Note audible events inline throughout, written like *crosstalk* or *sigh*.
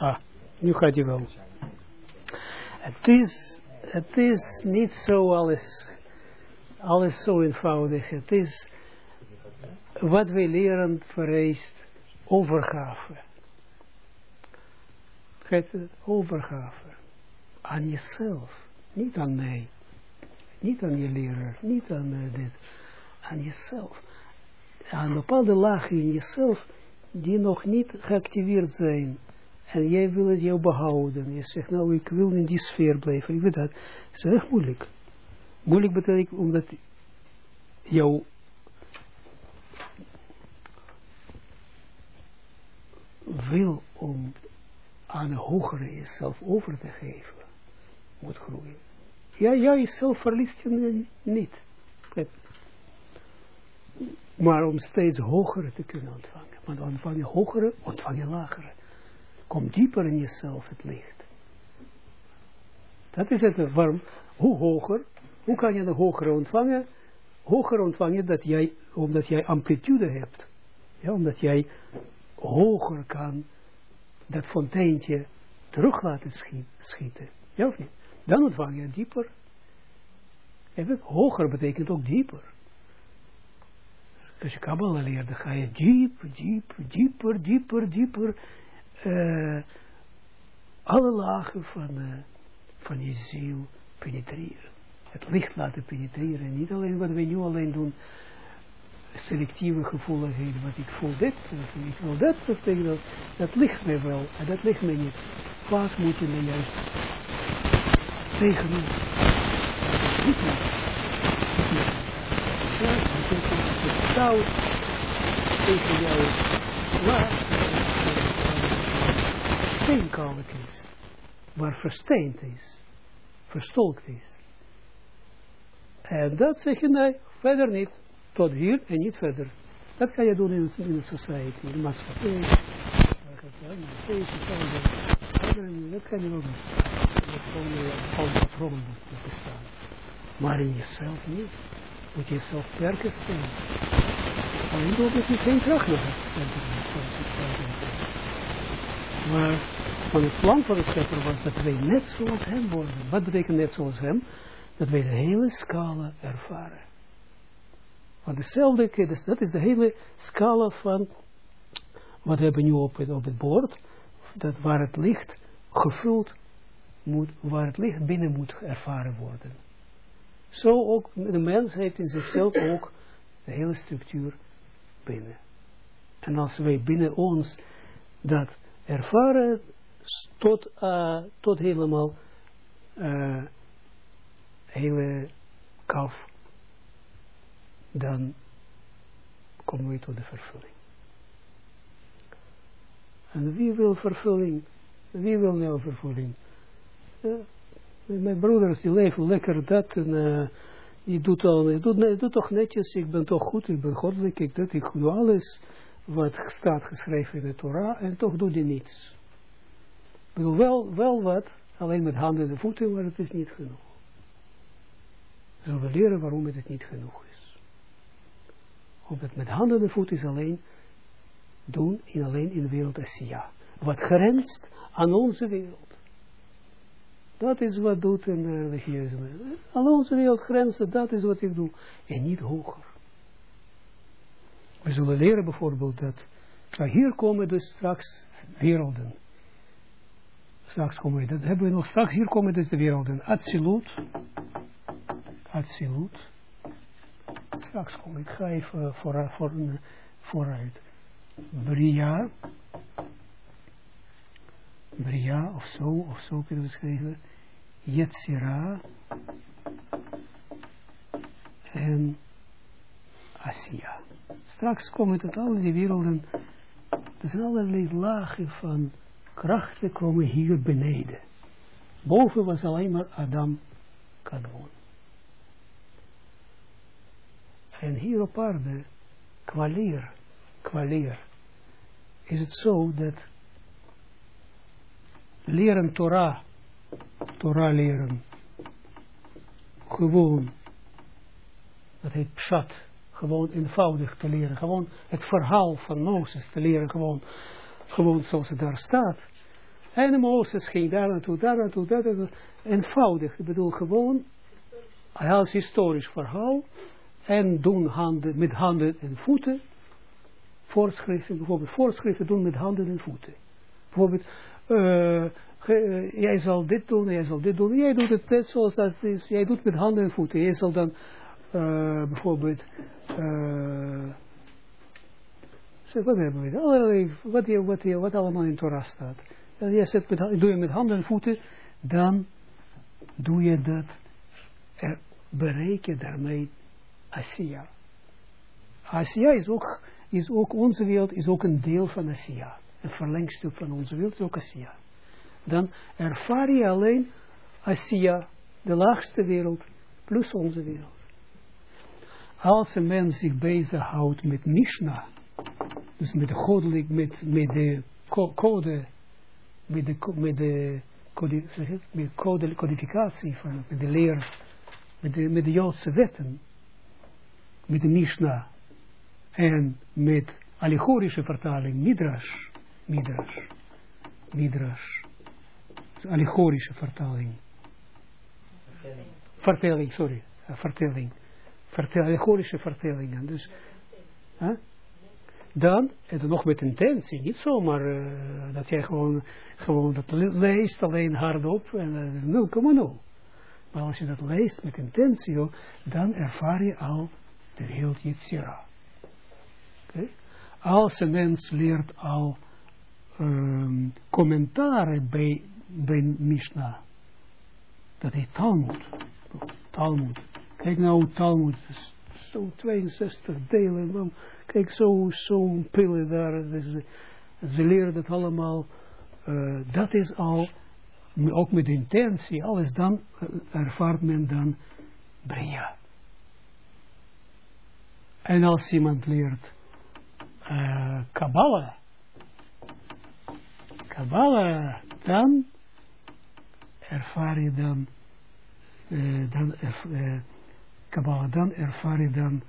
Ah, nu gaat hij wel. Het is, het is niet zo alles, alles zo eenvoudig. Het is, wat wij leren vereist overgave. Het overgave. Aan jezelf. Niet aan mij. Niet aan je leraar. Niet aan dit. Aan jezelf. Aan bepaalde lagen in jezelf die nog niet geactiveerd zijn. En jij wil het jou behouden. Je zegt, nou, ik wil in die sfeer blijven. Ik weet dat. Het is erg moeilijk. Moeilijk betekent omdat jouw wil om aan een hogere jezelf over te geven, moet groeien. Ja, jij jezelf verliest je niet. Maar om steeds hogere te kunnen ontvangen. Want ontvang je hogere, ontvang je lagere. Kom dieper in jezelf het licht. Dat is het waarom. Hoe hoger, hoe kan je een hogere ontvangen? Hoger ontvangen dat jij, omdat jij amplitude hebt. Ja, omdat jij hoger kan dat fonteintje terug laten schieten. Ja of niet? Dan ontvang je dieper. En hoger betekent ook dieper. Als je Kabbalah leert, dan ga je diep, diep, dieper, dieper, dieper. Uh, alle lagen van, uh, van je ziel penetreren. Het licht laten penetreren. Niet alleen wat we nu alleen doen selectieve gevoeligheden, wat ik voel dit, of ik wil dat, ik dat, dat ligt mij wel, en dat ligt mij niet. Vaak moet je me juist tegen niet meer. Ja, betekent het stout tegen jou steenkoud is, waar versteend is, verstolkt is. En dat zeg je nee, verder niet tot hier en niet verder. Dat kan je doen in, in de society, in de maatschappij. Dat kan je ook doen. Dat gewoon al patroon moet bestaan. Maar in jezelf niet. Moet je jezelf sterker stellen. Alleen doordat je geen kracht nog hebt. Maar van het plan van de schepper was dat wij net zoals hem worden. Wat betekent net zoals hem? Dat wij de hele scala ervaren. Maar dezelfde, dus dat is de hele scala van wat we hebben nu op het, op het bord, dat waar het licht gevuld moet, waar het licht binnen moet ervaren worden. Zo ook, de mens heeft in zichzelf ook de hele structuur binnen. En als wij binnen ons dat ervaren, tot, uh, tot helemaal uh, hele kaf dan komen we tot de vervulling. En wie wil vervulling? Wie wil nou vervulling? Ja, mijn broeders die leven lekker dat en uh, die doet al, die doet toch netjes, ik ben toch goed, ik ben goddelijk, ik, dat, ik doe alles wat staat geschreven in de Torah en toch doet hij niets. Ik bedoel, wel, wel wat, alleen met handen en voeten, maar het is niet genoeg. Zullen leren waarom het niet genoeg is omdat met handen en voet is alleen doen in alleen in de wereld Assia. Wat grenst aan onze wereld. Dat is wat doet een religieuze mens. Aan onze wereld grenzen, dat is wat ik doe. En niet hoger. We zullen leren bijvoorbeeld dat, nou hier komen dus straks werelden. Straks komen we, dat hebben we nog straks, hier komen dus de werelden. Atsilut. Atsilut straks kom ik ga even voor, voor, vooruit. Bria, Bria of zo, of zo kunnen we schrijven. Yetzira en Asia. Straks komen tot al die werelden, er zijn allerlei lagen van krachten komen hier beneden. Boven was alleen maar Adam Kadmon. En hier op aarde, kwalier, kwalier, is het zo dat leren Torah, Torah leren, gewoon, dat heet pshat, gewoon eenvoudig te leren, gewoon het verhaal van Mozes te leren, gewoon, gewoon zoals het daar staat. En Mozes ging daar naartoe, daar naartoe, daar naartoe. Eenvoudig, ik bedoel gewoon als historisch verhaal. En doen handen, met handen en voeten. Voorschriften, bijvoorbeeld voorschriften doen met handen en voeten. Bijvoorbeeld, uh, jij zal dit doen, jij zal dit doen. Jij doet het net zoals dat is. Jij doet met handen en voeten. Jij zal dan uh, bijvoorbeeld... Uh, zeg, wat hebben we? Allerlei, wat, je, wat, wat allemaal in Torah staat. Je zet met, doe je met handen en voeten, dan doe je dat, er, bereik je daarmee Asiya. Asiya is ook, is ook, onze wereld is ook een deel van Asiya. Een verlengstuk van onze wereld is ook Asiya. Dan ervaar je alleen Asiya, de laagste wereld, plus onze wereld. Als een mens zich bezighoudt met Mishnah, dus met de goddelijk, met, met de code, met de, met de met code, codificatie van, met de leer, met de, met de Joodse wetten, met de Mishnah en met allegorische vertaling, Midrash, Midrash, Midrash, allegorische vertaling, vertelling, vertelling sorry, vertelling, vertel, allegorische vertellingen, dus, huh? Dan, en nog met intentie, niet zomaar uh, dat jij gewoon, gewoon dat leest alleen hardop, en dat is 0,0. Maar als je dat leest met intentie, dan ervaar je al de wereld Yitzira. Okay? Als een mens leert al um, commentaren bij, bij Mishnah, dat heet Talmud. Talmud. Kijk nou, Talmud is zo 62 delen. Kijk, zo'n zo pillen daar. Ze leren dat allemaal. Uh, dat is al, ook met intentie, alles dan uh, ervaart men dan Bria. En als iemand leert uh, Kabbalah, Kabbalah, dan ervaar je dan, uh, dan Kabbalah, dan ervaar je dan,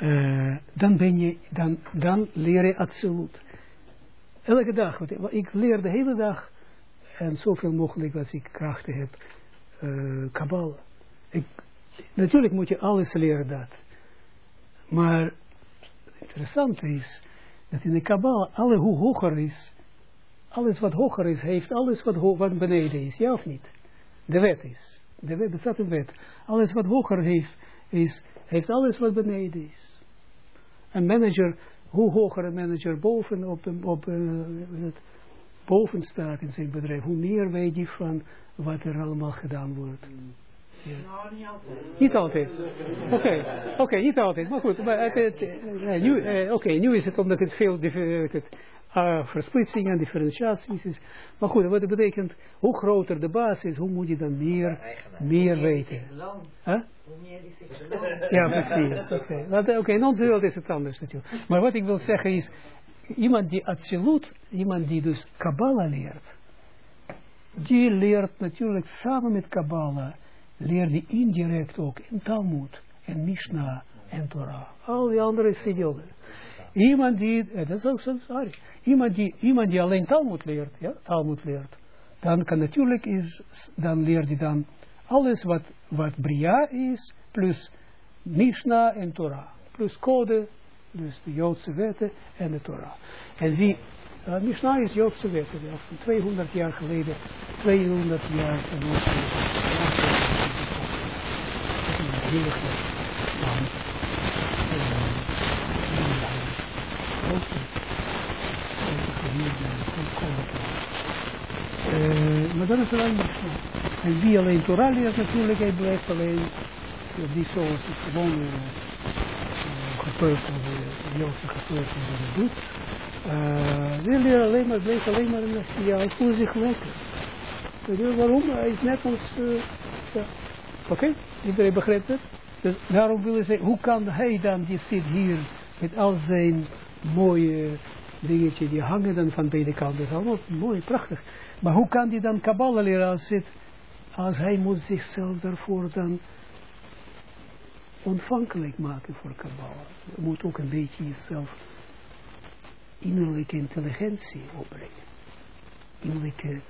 uh, dan ben je, dan, dan leer je absoluut. Elke dag, ik leer de hele dag, en zoveel mogelijk als ik krachten heb, uh, Kabbalah. Ik, natuurlijk moet je alles leren dat. Maar interessant is, dat in de Kabbalah, alle hoe hoger is, alles wat hoger is, heeft alles wat, wat beneden is, ja of niet? De wet is. De wet, staat een wet. Alles wat hoger heeft, is, heeft alles wat beneden is. Een manager, hoe hoger een manager boven, op, op uh, het, boven staat in zijn bedrijf, hoe meer weet hij van wat er allemaal gedaan wordt. Ja. Nou, niet altijd. Niet altijd. Oké, okay. oké, okay, niet altijd. Maar goed, maar het, het, uh, nu, uh, okay, nu is het omdat het veel het, uh, versplitsing en differentiaties is. Maar goed, wat betekent, hoe groter de basis is, hoe moet je dan meer, meer weten. Huh? *laughs* Ja, precies. *laughs* Oké, okay. okay, in onze wereld is het anders natuurlijk. Maar wat ik wil zeggen is, iemand die absoluut, iemand die dus Kabbalah leert, die leert natuurlijk samen met Kabbalah, leert die indirect ook in Talmud, en Mishnah, en Torah. Al die andere. Iemand die, eh, dat is ook zo, sorry, iemand die, iemand die alleen Talmud leert, ja, Talmud leert, dan kan natuurlijk is, dan leert hij dan alles wat, wat Bria is, plus Mishnah en Torah, plus code, dus de Joodse wetten en de Torah. En wie, uh, Mishnah is Joodse wetten, van 200 jaar geleden, 200 jaar een heel uh, maar dat is alleen En wie alleen Torah leert natuurlijk, hij blijft alleen, die zoals het gewoon uh, gepeupelde, Joodse gepeupelde dat doet. Uh, die leert alleen maar, blijft alleen maar Messiah, hij voelt zich lekker. Je waarom? Hij is net als, uh, oké, okay? iedereen begrijpt het? Dus daarom willen ze, hoe kan hij dan, die zit hier met al zijn mooie dingetje, die hangen dan van beide kanten. Dat is allemaal mooi, prachtig. Maar hoe kan die dan Kabbalah leren als, het, als hij moet zichzelf daarvoor dan ontvankelijk maken voor Kabbalah. Je moet ook een beetje jezelf innerlijke intelligentie opbrengen. innerlijke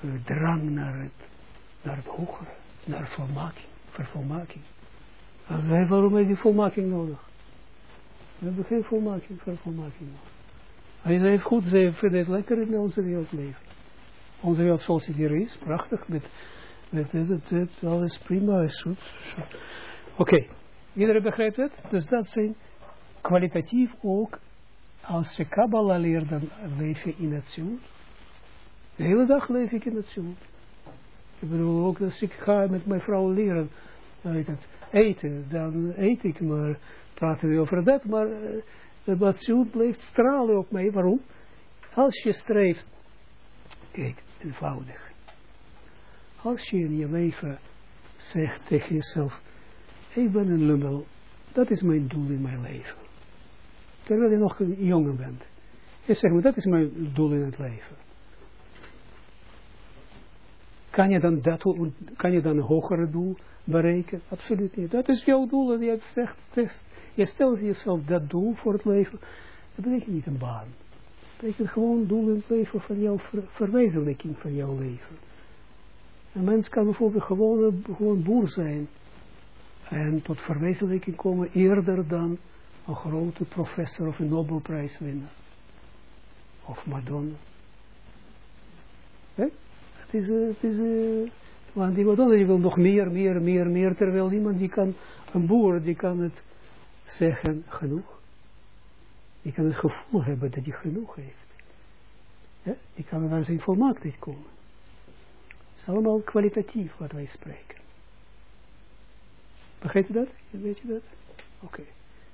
uh, drang naar het, naar het hogere, naar volmaking, vervolmaking. En waarom heb je volmaking nodig? We hebben geen volmaking, vervolmaking nodig. Hij heeft goed, ze vinden het lekker in onze wereld leven. Onze wereld zoals het hier is, prachtig, met, met het, het, alles prima, is goed. Oké, okay. iedereen begrijpt het? Dus dat zijn kwalitatief ook, als je Kabbalah leert, dan leef je in het. De hele dag leef ik in het. Ik bedoel, ook als ik ga met mijn vrouw leren, het, eten, dan eet ik maar, praten we over dat, maar dat zoet blijft stralen op mij. Waarom? Als je streeft, kijk, eenvoudig. Als je in je leven zegt tegen jezelf, ik ben een lummel, dat is mijn doel in mijn leven. Terwijl je nog een jongen bent. Je zegt, maar dat is mijn doel in het leven. Kan je dan, dat, kan je dan een hogere doel bereiken? Absoluut niet. Dat is jouw doel. En je zegt, je stelt jezelf dat doel voor het leven. Dat betekent niet een baan. Betekent gewoon doel het leven van jouw ver, verwezenlijking van jouw leven. Een mens kan bijvoorbeeld gewoon, gewoon boer zijn. En tot verwezenlijking komen eerder dan een grote professor of een Nobelprijs winnen. Of Madonna. Het is, uh, het is uh, want die Madonna die wil nog meer, meer, meer, meer, terwijl iemand die kan, een boer, die kan het zeggen, genoeg. Die kan het gevoel hebben dat hij genoeg heeft. Die kan naar zijn volmaaktheid komen. Het is allemaal kwalitatief wat wij spreken. Begrijpt u dat? Weet je dat? Oké.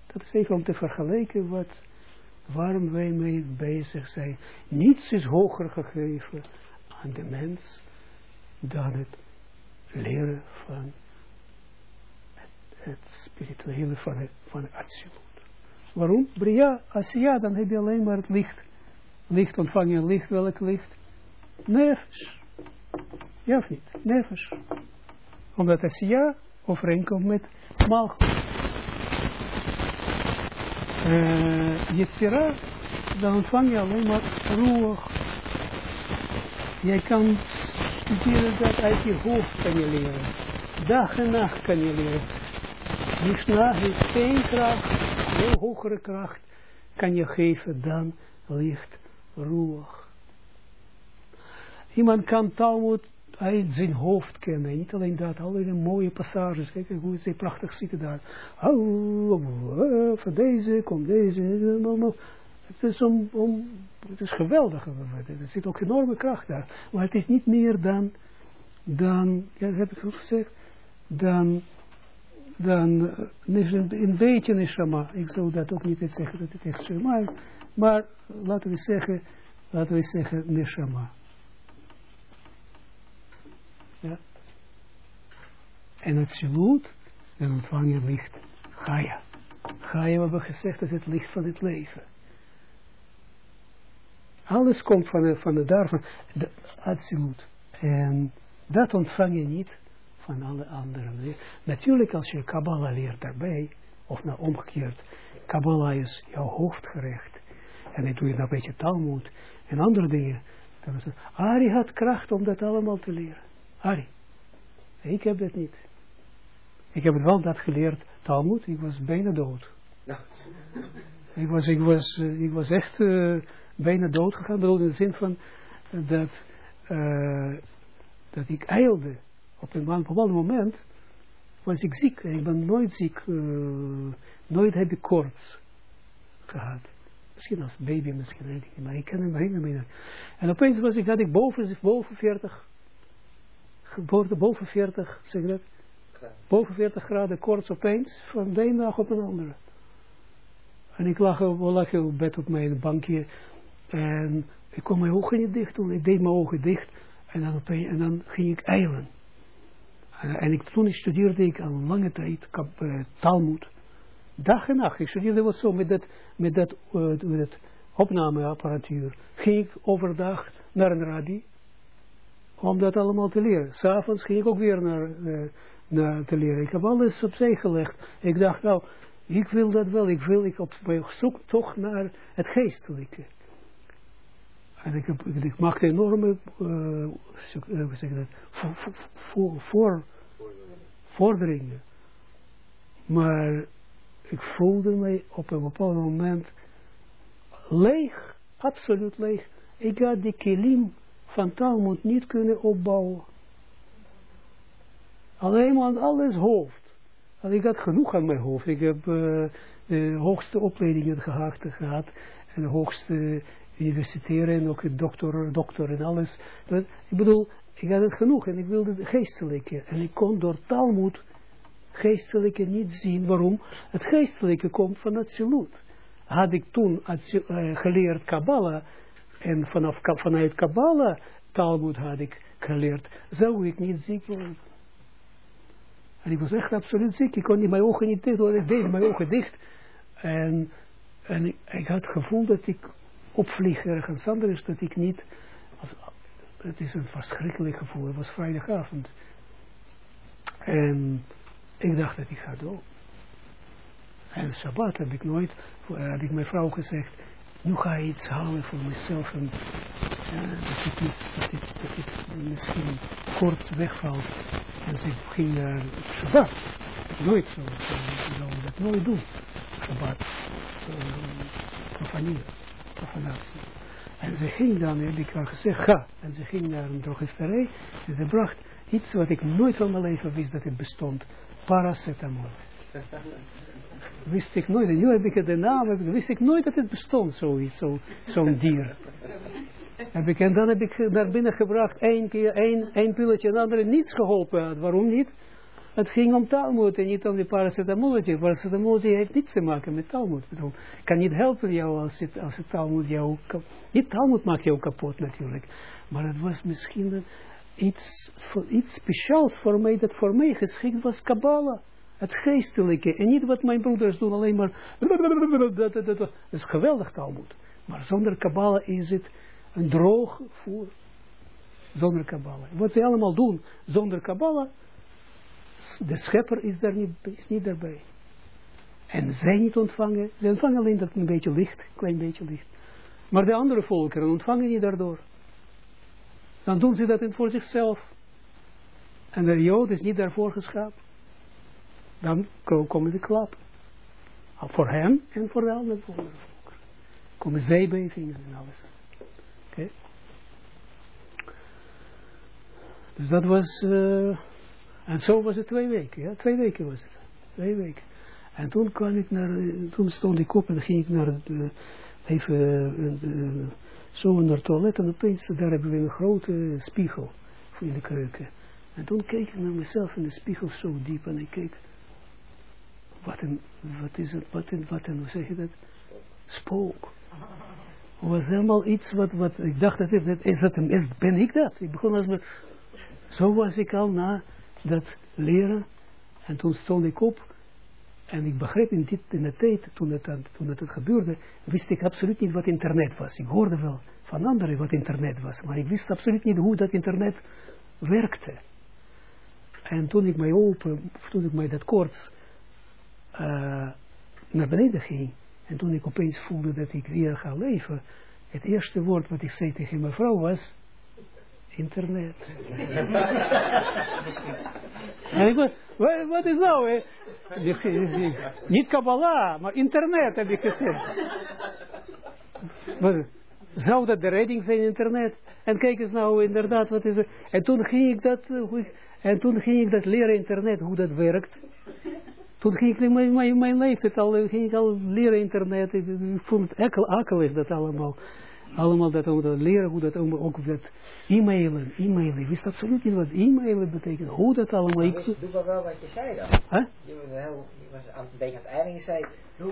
Dat is even om te vergelijken wat, waarom wij mee bezig zijn. Niets is hoger gegeven aan de mens dan het leren van het, het spirituele van het, van het absolute. Waarom? Bria, ja, dan heb je alleen maar het licht. Licht ontvang je licht, welk licht? Nergens. Ja of niet? Nergens. Omdat als ja overeenkomt met Malchus. Uh, Yetzira, dan ontvang je alleen maar roer. Jij kan studeren dat uit je hoofd kan je leren. Dag en nacht kan je leren. Mishnah heeft geen kracht, veel hogere kracht kan je geven dan licht roer. Iemand kan Talmud uit zijn hoofd kennen. Niet alleen dat, allerlei mooie passages. Kijk hoe ze prachtig zitten daar. Van deze komt deze. Het is, om, het is geweldig. Er zit ook enorme kracht daar. Maar het is niet meer dan, dan ja, heb ik goed gezegd, dan, dan een beetje neshama. Ik zou dat ook niet zeggen dat het echt zo maar, maar laten we zeggen, laten we zeggen neshama. Ja. En het siloet, dan ontvang je licht. Gaia. Gaia, we gezegd, is het licht van het leven. Alles komt van, van de daarvan, absoluut. En dat ontvang je niet van alle anderen. Natuurlijk als je Kabbalah leert daarbij, of nou omgekeerd, Kabbalah is jouw hoofdgerecht. En dan doe je dan een beetje Talmud en andere dingen. Dan is het, Ari had kracht om dat allemaal te leren. Ari. Ik heb dat niet. Ik heb wel dat geleerd, Talmud, ik was bijna dood. Ik was, ik was, eh, ik was echt uh, bijna dood gegaan, bedoel in de zin van uh, dat, uh, dat ik eilde. Op een bepaald moment was ik ziek en ik ben nooit ziek, nooit heb ik koorts gehad. Misschien als baby, misschien ik niet, maar ik kan hem herinneren. En opeens was ik, had ik boven, boven 40 boven 40, zeg dat? Boven 40 graden koorts opeens, van de ene dag op een andere. En ik lag, lag op bed op mijn bankje en ik kon mijn ogen niet dicht doen. Ik deed mijn ogen dicht en dan, opeens, en dan ging ik eilen. En, en ik, toen studeerde ik al lange tijd uh, Talmud. Dag en nacht. Ik studeerde wat zo met dat, uh, met dat opnameapparatuur. Ging ik overdag naar een rabbi om dat allemaal te leren. S'avonds ging ik ook weer naar, naar te leren. Ik heb alles opzij gelegd. Ik dacht, nou, ik wil dat wel. Ik wil ik op zoek toch naar het geestelijke. En ik, ik maakte enorme, uh, voor, vorderingen. Maar ik voelde mij op een bepaald moment leeg, absoluut leeg. Ik had die kilim van Talmud niet kunnen opbouwen. Alleen maar alles hoofd. Ik had genoeg aan mijn hoofd. Ik heb de hoogste opleidingen gehad, gehad en de hoogste universiteren en ook dokter, dokter en alles. Ik bedoel, ik had het genoeg en ik wilde de geestelijke. En ik kon door Talmud geestelijke niet zien. Waarom? Het geestelijke komt van het silut. Had ik toen uh, geleerd Kabbalah en vanaf, vanuit Kabbalah Talmud had ik geleerd, zou ik niet ziek worden. En ik was echt absoluut ziek. Ik kon niet mijn ogen niet dicht doen. Ik deed mijn ogen dicht. En, en ik, ik, had het gevoel dat ik opvlieg ergens anders. Dat ik niet... Het is een verschrikkelijk gevoel. Het was vrijdagavond. En ik dacht dat ik ga dood. En Shabbat heb ik nooit, had ik mijn vrouw gezegd, nu ga je iets halen voor mezelf en dat ik iets, dat ik, dat ik misschien kort wegval. En ze ging naar Shabbat. Nooit zo, zou dat nooit doen. Shabbat, uh, profaneren, En ze ging dan, heb ik haar gezegd, ga. En ze ging naar een drogisterij en ze bracht iets wat ik nooit van mijn leven wist dat het bestond paracetamol. *laughs* wist ik nooit, en nu heb ik de naam, wist ik nooit dat het bestond, zo'n zo dier. heb ik, en dan heb ik naar binnen gebracht, één keer, één, één pilletje, en andere niets geholpen. Waarom niet? Het ging om Talmud en niet om die paracetamoletje. Paracetamoletje heeft niets te maken met Talmud. Het kan niet helpen jou als het, als het Talmud jou... Niet Talmud maakt jou kapot natuurlijk. Maar het was misschien iets, iets speciaals voor mij, dat voor mij geschikt was Kabbalah. Het geestelijke. En niet wat mijn broeders doen, alleen maar... *laughs* Dat is geweldig Talmud. Maar zonder Kabbalah is het een droog voer. Zonder Kabbalah. Wat ze allemaal doen zonder Kabbalah, de schepper is daar niet, is niet daarbij. En zij niet ontvangen, ze ontvangen alleen dat een beetje licht, een klein beetje licht. Maar de andere volkeren ontvangen niet daardoor. Dan doen ze dat voor zichzelf. En de Jood is niet daarvoor geschapen. Dan komen de klappen. Voor hem en voor de andere volkeren. Komen zeebevingen en alles. Oké. Dus dat was, uh, en zo was het twee weken, ja, twee weken was het, twee weken. En toen kwam ik naar, toen stond ik op en ging ik naar, de, even, uh, zo naar het toilet en opeens, daar hebben we een grote spiegel in de keuken. En toen keek ik naar mezelf in de spiegel zo diep en ik keek, wat een, wat is het, wat een, wat een, hoe zeg je dat? Spook. Het was helemaal iets wat, wat ik dacht, dat, is dat, is, ben ik dat? Ik begon als me, zo was ik al na dat leren. En toen stond ik op en ik begreep in, dit, in de tijd, toen het, toen het, gebeurde, wist ik absoluut niet wat internet was. Ik hoorde wel van anderen wat internet was, maar ik wist absoluut niet hoe dat internet werkte. En toen ik mij open, toen ik mij dat koorts uh, naar beneden ging, en toen ik opeens voelde dat ik weer ga leven, het eerste woord wat ik zei tegen mijn vrouw was, internet. wat, is nou? Niet Kabbalah, maar internet heb ik gezegd. zou dat de redding zijn, internet? En kijk eens nou, inderdaad, wat is er? En toen ging ik dat, en toen ging ik dat leren internet, hoe dat werkt. Toen ging ik mijn, mijn, mijn leeftijd al, ging ik al leren internet. Ik, vond het akelig dat allemaal allemaal dat we leren hoe dat ook dat e-mailen, e-mailen. Ik wist absoluut niet wat e-mailen betekent, hoe dat allemaal. Ik doe maar wel wat je zei dan. Huh? Je was, je een beetje aan het einde en je zei,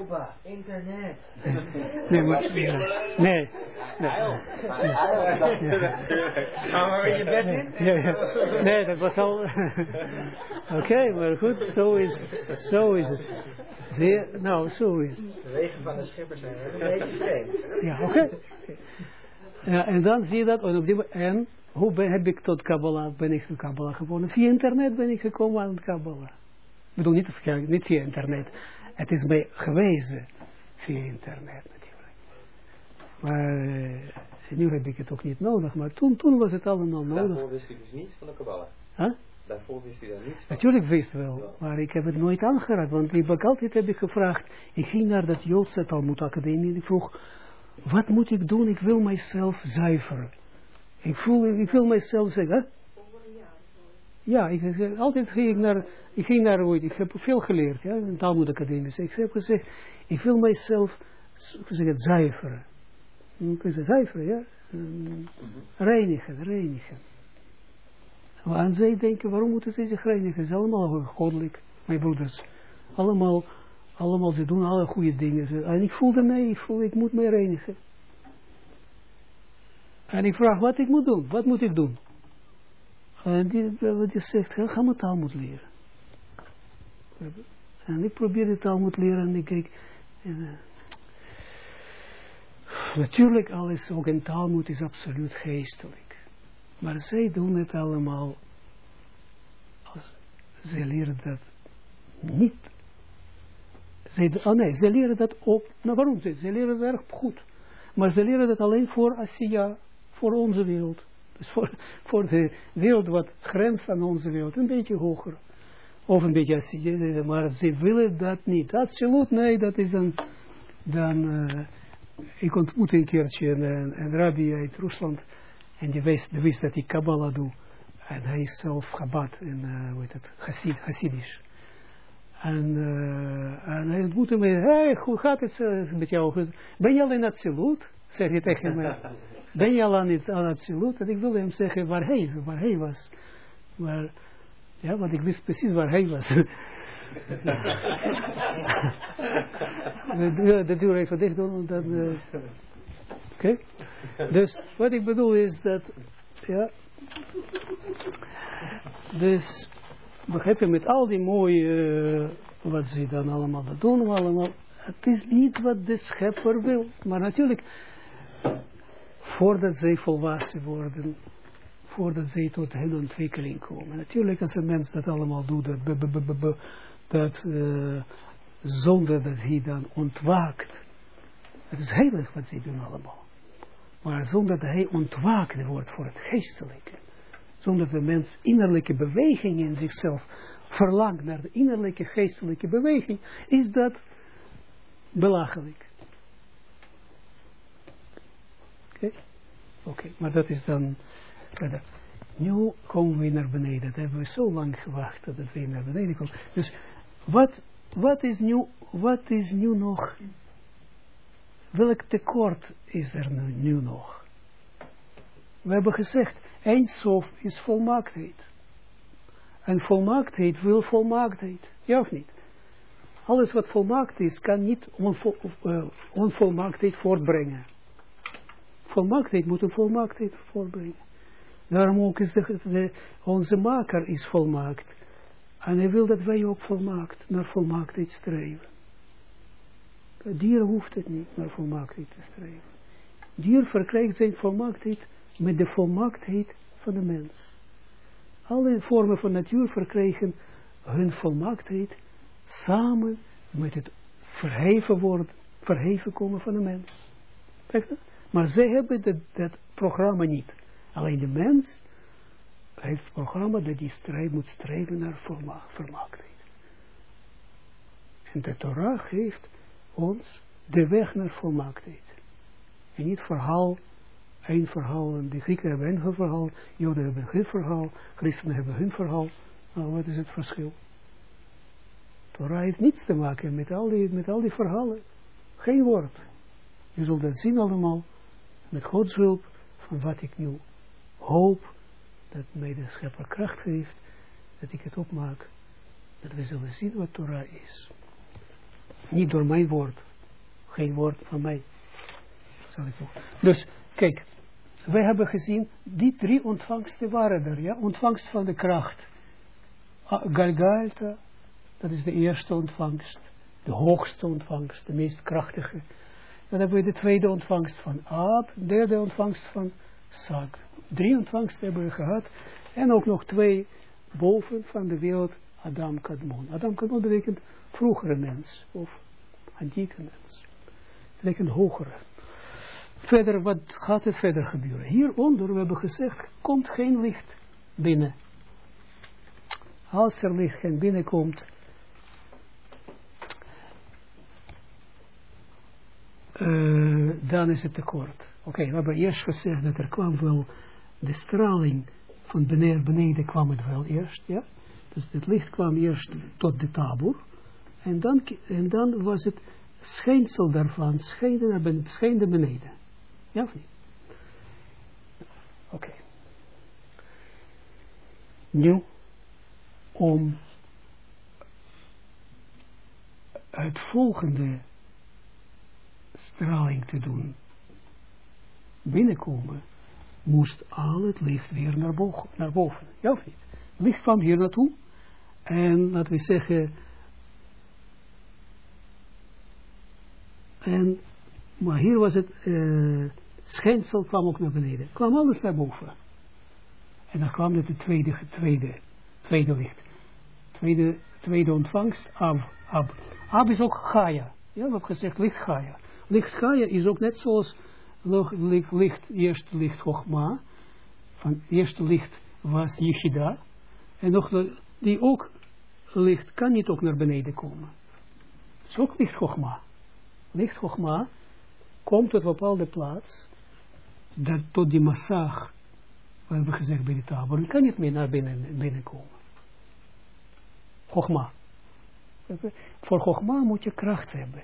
maar, internet. *laughs* nee, maar, nee, nee. Nee, dat was al, *laughs* oké, maar goed, zo is, zo is het. Zeer, nou, zo is het. De wegen van de schipper zijn een beetje vreemd. Ja, oké. Ja, en dan zie je dat, en, op die, en hoe ben, heb ik tot Kabbalah, ben ik tot Kabbalah gewonnen? Via internet ben ik gekomen aan Kabbalah. Ik bedoel, niet, niet via internet. Het is mij gewezen via internet natuurlijk. Maar eh, nu heb ik het ook niet nodig, maar toen, toen was het allemaal nodig. Daarvoor wist u dus niets van de Kabbalah. Huh? Daarvoor wist u daar niets van. Natuurlijk wist wel, maar ik heb het nooit aangeraakt, want ik heb altijd heb ik gevraagd, ik ging naar dat Joodse Talmud Academie en ik vroeg, wat moet ik doen, ik wil mijzelf zuiveren. Ik voel, ik wil mijzelf zeggen, hè? Ja, ik, ik- altijd ging ik naar, ik ging naar, ooit, ik heb veel geleerd, ja, in Talmud Academie. Ik heb gezegd, ik wil mijzelf, zeg het, zuiveren. Ik zeg, zuiveren, ja. Ehm, Reinigen, reinigen. En zij denken, waarom moeten ze zich reinigen? Ze zijn allemaal goddelijk, mijn broeders. Allemaal, allemaal, ze doen alle goede dingen. En ik voelde mee, ik voel, ik moet mij reinigen. En ik vraag wat ik moet doen, wat moet ik doen? En die, die zegt, "Ja, ga maar taal moet leren. En ik probeer de taal moet leren en ik kijk, en, eh, natuurlijk alles, ook in taalmoed is absoluut geestelijk. Maar zij doen het allemaal, als, zij leren dat niet. Zij, oh nee, zij leren dat ook, nou waarom? Zij, zij leren het erg goed. Maar ze leren dat alleen voor Asia, voor onze wereld. Dus voor, voor de wereld wat grenst aan onze wereld, een beetje hoger. Of een beetje Asia, maar ze willen dat niet. Absoluut, nee, dat is een, dan, eh, ik ontmoette een keertje een, een, rabbi uit Rusland, en die wist, die wist dat ik Kabbalah doe. En hij is zelf Chabad, in, eh hoe heet het, Hasid, Hasidisch. En, eh, en hij ontmoette me, hey, hoe gaat het eh, met jou? Ben je al in Atsilut? Zeg je tegen mij. *laughs* Ben je al aan het, aan Atsilut? En ik wilde hem zeggen waar hij, is, waar hij was. Maar, ja, want ik wist precies waar hij was. de, deur, de deur even dicht doen. en Dan, eh, Oké? Dus wat ik bedoel is dat, ja. Dus, begrijp je, met al die mooie, eh, wat ze dan allemaal doen, allemaal, het is niet wat de schepper wil. Maar natuurlijk, voordat zij volwassen worden, voordat zij tot hun ontwikkeling komen. Natuurlijk, als een mens dat allemaal doet, dat, eh, zonder dat hij dan ontwaakt. Het is heilig wat zij doen allemaal. Maar zonder dat hij ontwaakt wordt voor het geestelijke. Zonder dat de mens innerlijke beweging in zichzelf verlangt naar de innerlijke geestelijke beweging, is dat belachelijk. Oké? Oké, maar dat is dan verder. Nu komen we naar beneden. Dat hebben we zo lang gewacht dat we naar beneden komen. Dus wat, wat, is, nu, wat is nu nog? Welk tekort is er nu, nu nog? We hebben gezegd, eindsof is volmaaktheid. En volmaaktheid wil volmaaktheid. Ja of niet? Alles wat volmaakt is, kan niet onvol, uh, onvolmaaktheid voortbrengen. Volmaaktheid moet een volmaaktheid voortbrengen. Daarom ook is de, onze maker is volmaakt. En hij wil dat wij ook volmaakt, naar volmaaktheid streven. Het dier hoeft het niet naar volmaaktheid te streven. Dier verkrijgt zijn volmaaktheid met de volmaaktheid van de mens. Alle vormen van natuur verkrijgen hun volmaaktheid samen met het verheven worden, verheven komen van de mens. Maar zij hebben dat, dat programma niet. Alleen de mens heeft het programma dat die strijd moet streven naar volmaaktheid. En de Torah geeft ons de weg naar volmaaktheid. En niet verhaal, één verhaal, de Grieken hebben een verhaal, Joden hebben hun verhaal, Christenen hebben hun verhaal. Nou, wat is het verschil? Torah heeft niets te maken met al die, met al die verhalen. Geen woord. Je zult dat zien allemaal, met Gods hulp, van wat ik nu hoop, dat mij de schepper kracht geeft, dat ik het opmaak, dat we zullen zien wat Torah is. Niet door mijn woord. Geen woord van mij. Zal ik. Dus, kijk. Wij hebben gezien, die drie ontvangsten waren er. Ja? Ontvangst van de kracht. Galgalta, dat is de eerste ontvangst. De hoogste ontvangst, de meest krachtige. Dan hebben we de tweede ontvangst van Ab, de derde ontvangst van Sag. Drie ontvangsten hebben we gehad. En ook nog twee boven van de wereld Adam Kadmon. Adam Kadmon betekent vroegere mens, of antieke mens. Betekent hogere. verder, wat gaat er verder gebeuren? Hieronder, we hebben gezegd, komt geen licht binnen. Als er licht geen binnenkomt, dan is het tekort. Oké, we hebben eerst gezegd dat er kwam wel de straling van beneden, beneden kwam het wel eerst, ja. Dus het licht kwam eerst tot de tabor. En dan, en dan was het schijnsel daarvan, schijnde naar beneden, schijnde beneden. Ja of niet? Oké. Nu, om het volgende straling te doen, binnenkomen, moest al het licht weer naar boven. Naar boven. Ja of niet? Licht kwam hier naartoe. En laten we zeggen. En, maar hier was het uh, schijnsel kwam ook naar beneden. kwam alles naar boven. En dan kwam het de tweede, tweede, tweede licht. Tweede, tweede ontvangst, Ab. Ab, Ab is ook Gaia. Ja, we hebben gezegd licht Gaia. Licht Gaia is ook net zoals licht, licht eerst licht Chogma. Van eerste licht was Yeshida. En nog die ook licht kan niet ook naar beneden komen. Het is ook licht Chogma. Komt tot een bepaalde plaats. Dat tot die massag. We hebben gezegd bij de tabor. kan niet meer naar binnen, binnenkomen. Chogma. Voor Chogma moet je kracht hebben.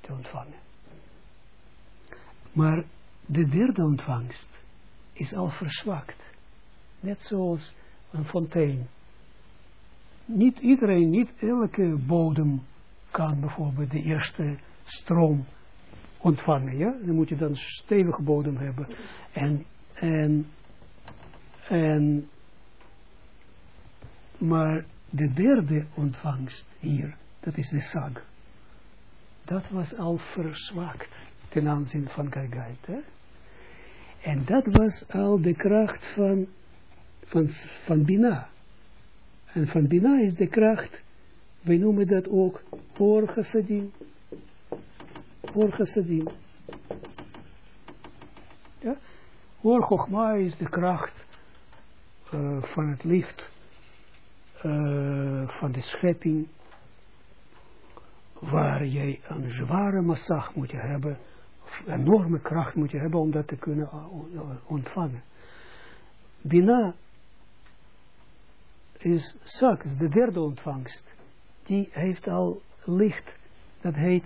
Te ontvangen. Maar de derde ontvangst is al verzwakt. Net zoals een fontein. Niet iedereen, niet elke bodem kan bijvoorbeeld de eerste stroom ontvangen. Ja? Dan moet je dan stevige bodem hebben. En, en, en, maar de derde ontvangst hier, dat is de sag. Dat was al verzwakt ten aanzien van Gargait. En dat was al de kracht van, van, van Bina. En van Bina is de kracht, wij noemen dat ook Orchasadim. Orchasadim. Ja? Orchochma is de kracht uh, van het licht, uh, van de schepping, waar jij een zware massag moet hebben, enorme kracht moet je hebben om dat te kunnen ontvangen. Bina is zak, is de derde ontvangst. Die heeft al licht, dat heet.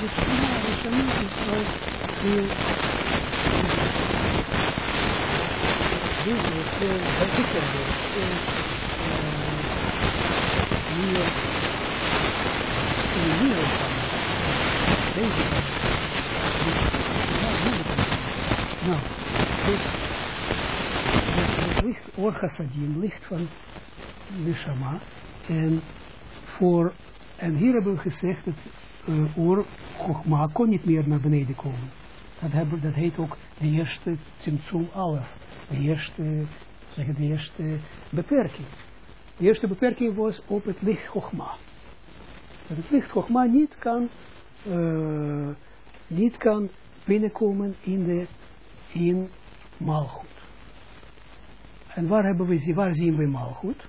Dus deze veel bezittender, veel meer in de wereld deze Nou, dit, het licht van Neshama. En, voor, en hier hebben we gezegd dat uh, oor Chogma kon niet meer naar beneden komen. Dat, hebben, dat heet ook de eerste Tsimtsum Alef. De eerste, zeg de eerste beperking. De eerste beperking was op het licht Chogma. Dat het licht Chogma niet kan uh, niet kan binnenkomen in de in Malchut. En waar hebben we waar zien we Malchut?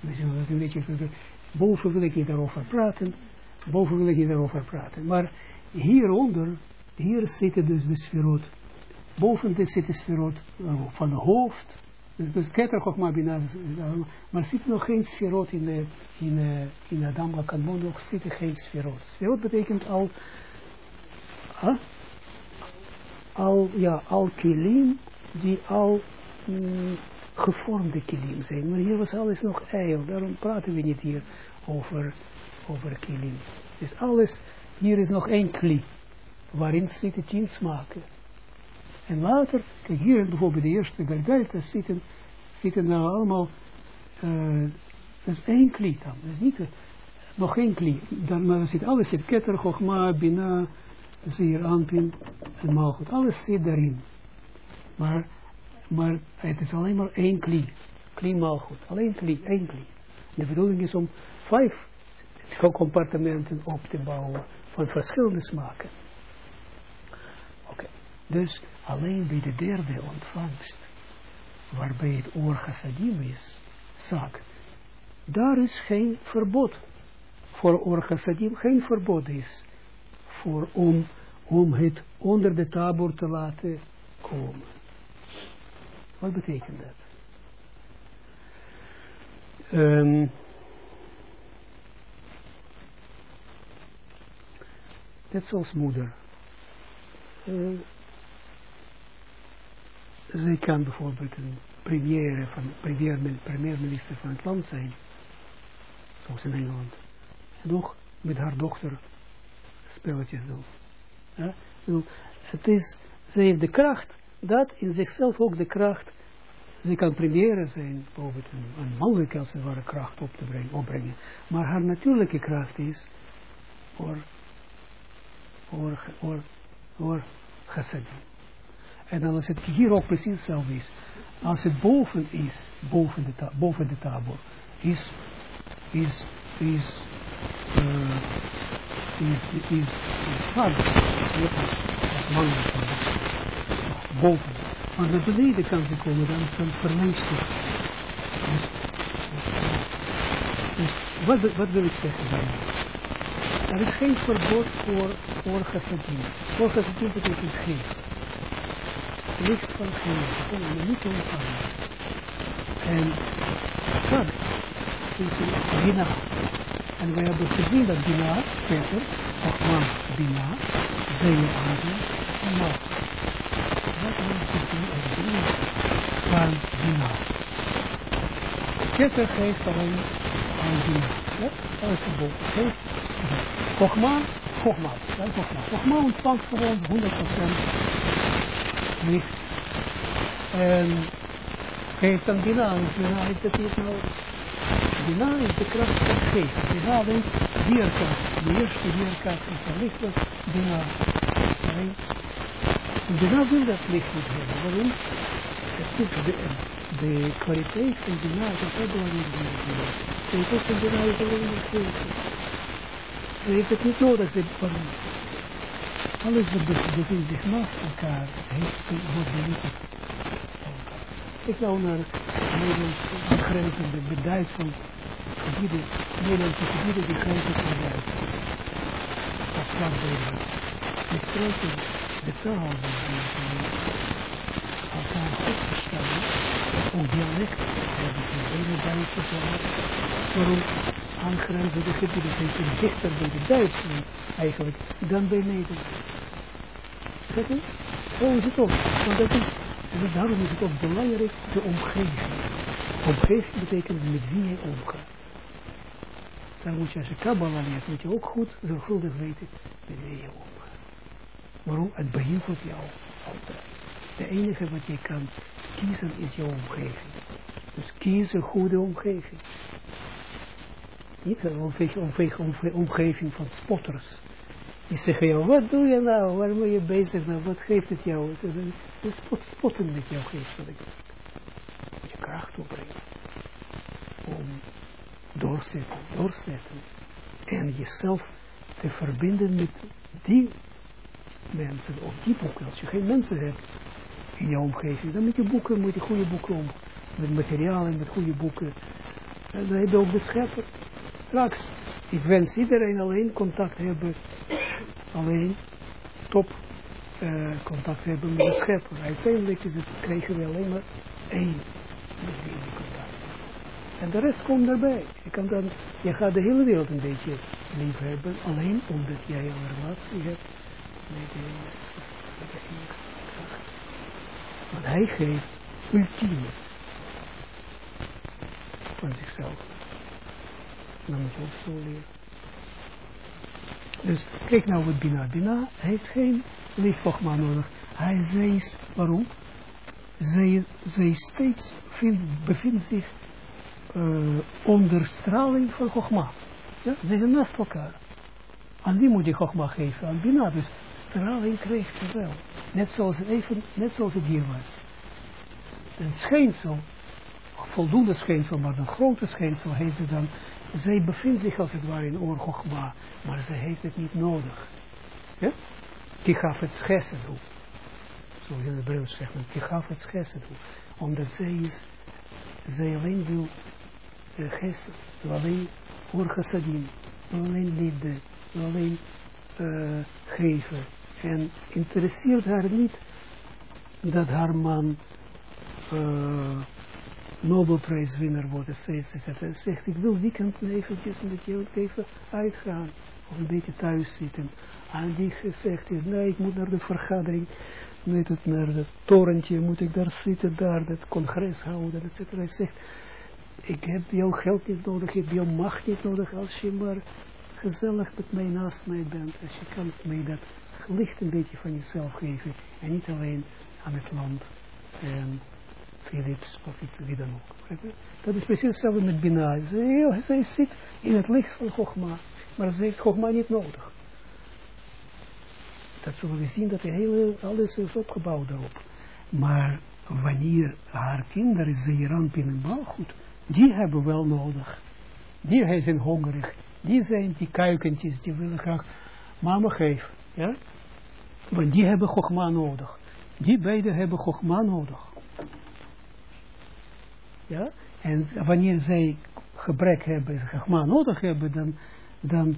We zien dat een beetje, boven wil ik niet daarover praten, boven wil ik niet daarover praten, maar hieronder, hier zitten dus de sferot, boven de zit de uh, van het hoofd, dus, dus Keter Bina, maar zit nog geen sferot in, de, in, uh, in Adam nog zit er geen sferot. Sferot betekent al, al, ja, al kilim, die al mm, gevormde kilim zijn. Maar hier was alles nog eil, daarom praten we niet hier over, over kilim. Dus alles, hier is nog één kli, waarin zitten tien smaken. En later, kijk hier bijvoorbeeld de eerste Gargaita zitten, zitten nou allemaal, uh, dat is één kli dan, dat is niet, uh, nog één kli. Dan, maar zit alles zit, Keter, Chogma, Bina, Zeer, Anpin en Malchut, alles zit daarin. Maar, maar het is alleen maar één kli, kli Malchut, alleen kli, één kli. De bedoeling is om vijf compartimenten op te bouwen van verschillende smaken. Oké, dus alleen bij de derde ontvangst, waarbij het oor is, zaak, daar is geen verbod. Voor oor chassadim geen verbod is, voor om, om het onder de tabor te laten komen. Wat betekent dat? Ehm net zoals moeder. Uh, zij kan bijvoorbeeld een première van premier-minister van het land zijn, zoals in Engeland. En nog met haar dochter spelletjes doen. Ja? Het is, ze heeft de kracht, dat in zichzelf ook de kracht, ze kan première zijn, bijvoorbeeld een, een mannelijke als het ware kracht op te brengen, opbrengen. Maar haar natuurlijke kracht is voor or, or, or chassadim. En dan als het hier ook precies hetzelfde is. Als het boven is, boven de, ta boven de tabor, is, is, is, uh, is, is, is zand, als man boven. Maar naar beneden kan ze komen, dan is dan vermensd. Dus, dus wat, wat wil ik zeggen? Er is geen verbod voor orgasadien. Orgasadien betekent geest. Licht van geest. Gewoon niet ontvangen. En sad is een bina. En we hebben gezien dat bina, Peter, Achman bina, zeeën adem en macht. Dat is het bina van bina. Peter geeft alleen aan bina. Ja, dat is het boek. Geeft Chogma, ja, Chogma. Chogma ontvangt gewoon 100% licht. En geeft dan Bina, en Bina heeft het niet nodig. Bina is de kracht van geest. Bina weet weerkracht. De eerste weerkracht is het licht was Bina. En Bina wil dat licht niet hebben. Waarom? Het is de, de kwaliteit van Bina, dat is belangrijk. Van Bina is de geest. Ze heeft het niet nodig? Alles wat bevindt zich naast elkaar, heeft, wordt benuttigd. Ik nou naar Nederlandse grenzen, de Duitsland gebieden, Nederlandse gebieden die grenzen van Duitsland. Dat vlak deze. Die spreken de taal van deze elkaar goed verstaan. Ook dialect hebben ze hele Duitse taal. Waarom? Aangrenzende gebieden zijn veel dichter bij de Duitsland eigenlijk dan bij Nederland. Kijk je? Zo is het ook. Want dat is, en daarom is het ook belangrijk de omgeving. Omgeving betekent met wie je omgaat. Dan moet je als je Kabbalah leert, moet je ook goed zorgvuldig weten met wie je omgaat. Waarom? Het beïnvloedt jou altijd. De enige wat je kan kiezen is jouw omgeving. Dus kies een goede omgeving. Niet een omgeving, van spotters. Die zeggen jou, wat doe je nou? Waar ben je bezig nou? Wat geeft het jou? Ze spot, spotten met jouw geestelijk. Je kracht opbrengen. Om doorzetten, doorzetten. En jezelf te verbinden met die mensen of die boeken. Als je geen mensen hebt in jouw omgeving, dan moet je boeken, moet je goede boeken om. Met materialen, met goede boeken. En dan heb je ook de schepper straks, ik wens iedereen alleen contact hebben, alleen top uh, contact hebben met de schepper. Uiteindelijk is het, krijgen we alleen maar één contact. En de rest komt erbij. Je, kan dan, je gaat de hele wereld een beetje lief hebben, alleen omdat jij een relatie hebt met de kracht. Want hij geeft ultieme van zichzelf. Dan moet je leren. Dus kijk nou wat Bina. Bina heeft geen lichtvochtma nodig. Hij zei, waarom? Zij, zij steeds vind, bevindt zich uh, onder straling van Chogma. Ja, ze zijn naast elkaar. Aan wie moet je Chogma geven? Aan Bina. Dus straling krijgt ze wel. Net zoals, even, net zoals het hier was. Een schijnsel, voldoende schijnsel, maar een grote schijnsel heeft ze dan zij bevindt zich als het ware in Orgochma, maar zij heeft het niet nodig. Ja? Die gaf het schessen toe. Zo in het Hebreeuws zegt die gaf het schessen toe. Omdat zij is, zij alleen wil uh, gessen, alleen orgasadim, wil alleen liefde, alleen uh, geven. En interesseert haar niet dat haar man uh, Nobelprijswinnaar wordt. Ze zegt, ik wil weekend eventjes met jou even uitgaan. Of een beetje thuis zitten. En die zegt, nee, ik moet naar de vergadering. Met het, naar het torentje moet ik daar zitten, daar het congres houden, et cetera. Hij zegt, ik heb jouw geld niet nodig, ik heb jouw macht niet nodig, als je maar gezellig met mij naast mij bent. Als je kan mij dat licht een beetje van jezelf geven. En niet alleen aan het land. Philips of iets, wie dan ook. Dat is precies hetzelfde met Bina. Zij, zit in het licht van Chogma. Maar ze heeft Chogma niet nodig. Dat zullen we zien dat de hele, alles is opgebouwd daarop. Maar wanneer haar kinderen, Zeeran, Pin en Malgoed, die hebben wel nodig. Die zijn hongerig. Die zijn die kuikentjes, die willen graag mama geven. Ja? Want die hebben Chogma nodig. Die beiden hebben Chogma nodig. Ja? En wanneer zij gebrek hebben, Chogma nodig hebben, dan, dan,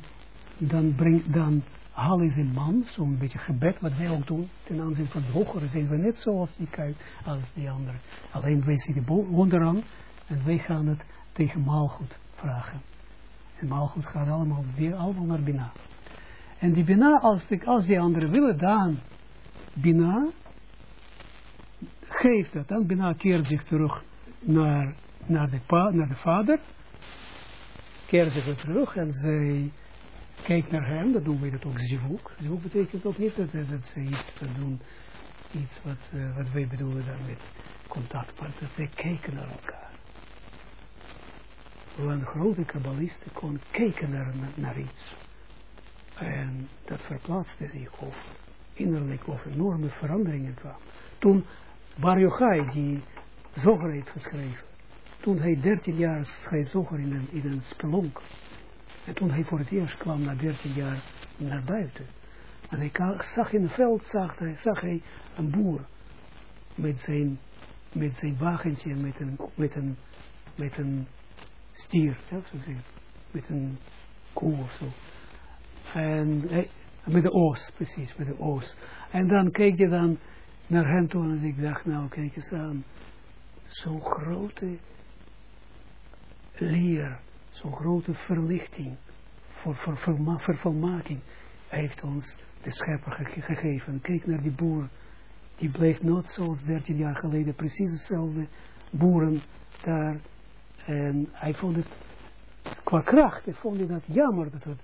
dan, breng, dan halen ze man, zo'n beetje gebed, wat wij ook doen, ten aanzien van de hogere zijn we net zoals die kuik, als die anderen. Alleen wij zitten onderaan en wij gaan het tegen maalgoed vragen. En maalgoed gaat allemaal weer allemaal naar Bina. En die Bina, als, die, als die anderen willen, dan Bina geeft dat. Dan Bina keert zich terug naar, naar, de, pa, naar de vader. Keert weer terug en zij kijkt naar hem. Dat doen we dat ook zivuk. Zivuk betekent ook niet dat, dat ze iets doen. Iets wat, uh, wat wij bedoelen dan met contact. Maar dat zij kijken naar elkaar. Want grote kabbalisten kon kijken naar, naar iets. En dat verplaatste zich of innerlijk of enorme veranderingen kwam. Toen Bar die Zoger heeft geschreven, toen hij 13 jaar schreef Zoger in een, in een spelonk. En toen hij voor het eerst kwam na 13 jaar naar buiten. En hij zag in het veld, zag hij, zag hij een boer met zijn, met zijn wagentje, met een, met een, met een stier, ja, zo met een koe of zo. En met de oos, precies, met de oos. En dan keek je dan naar hem toe en ik dacht, nou kijk eens aan, zo'n grote leer, zo'n grote verlichting, voor, voor, voor heeft ons de schepper ge gegeven. Kijk naar die boer, die bleef nooit zoals 13 jaar geleden, precies hetzelfde boeren daar. En hij vond het, qua kracht, hij vond dat jammer dat het,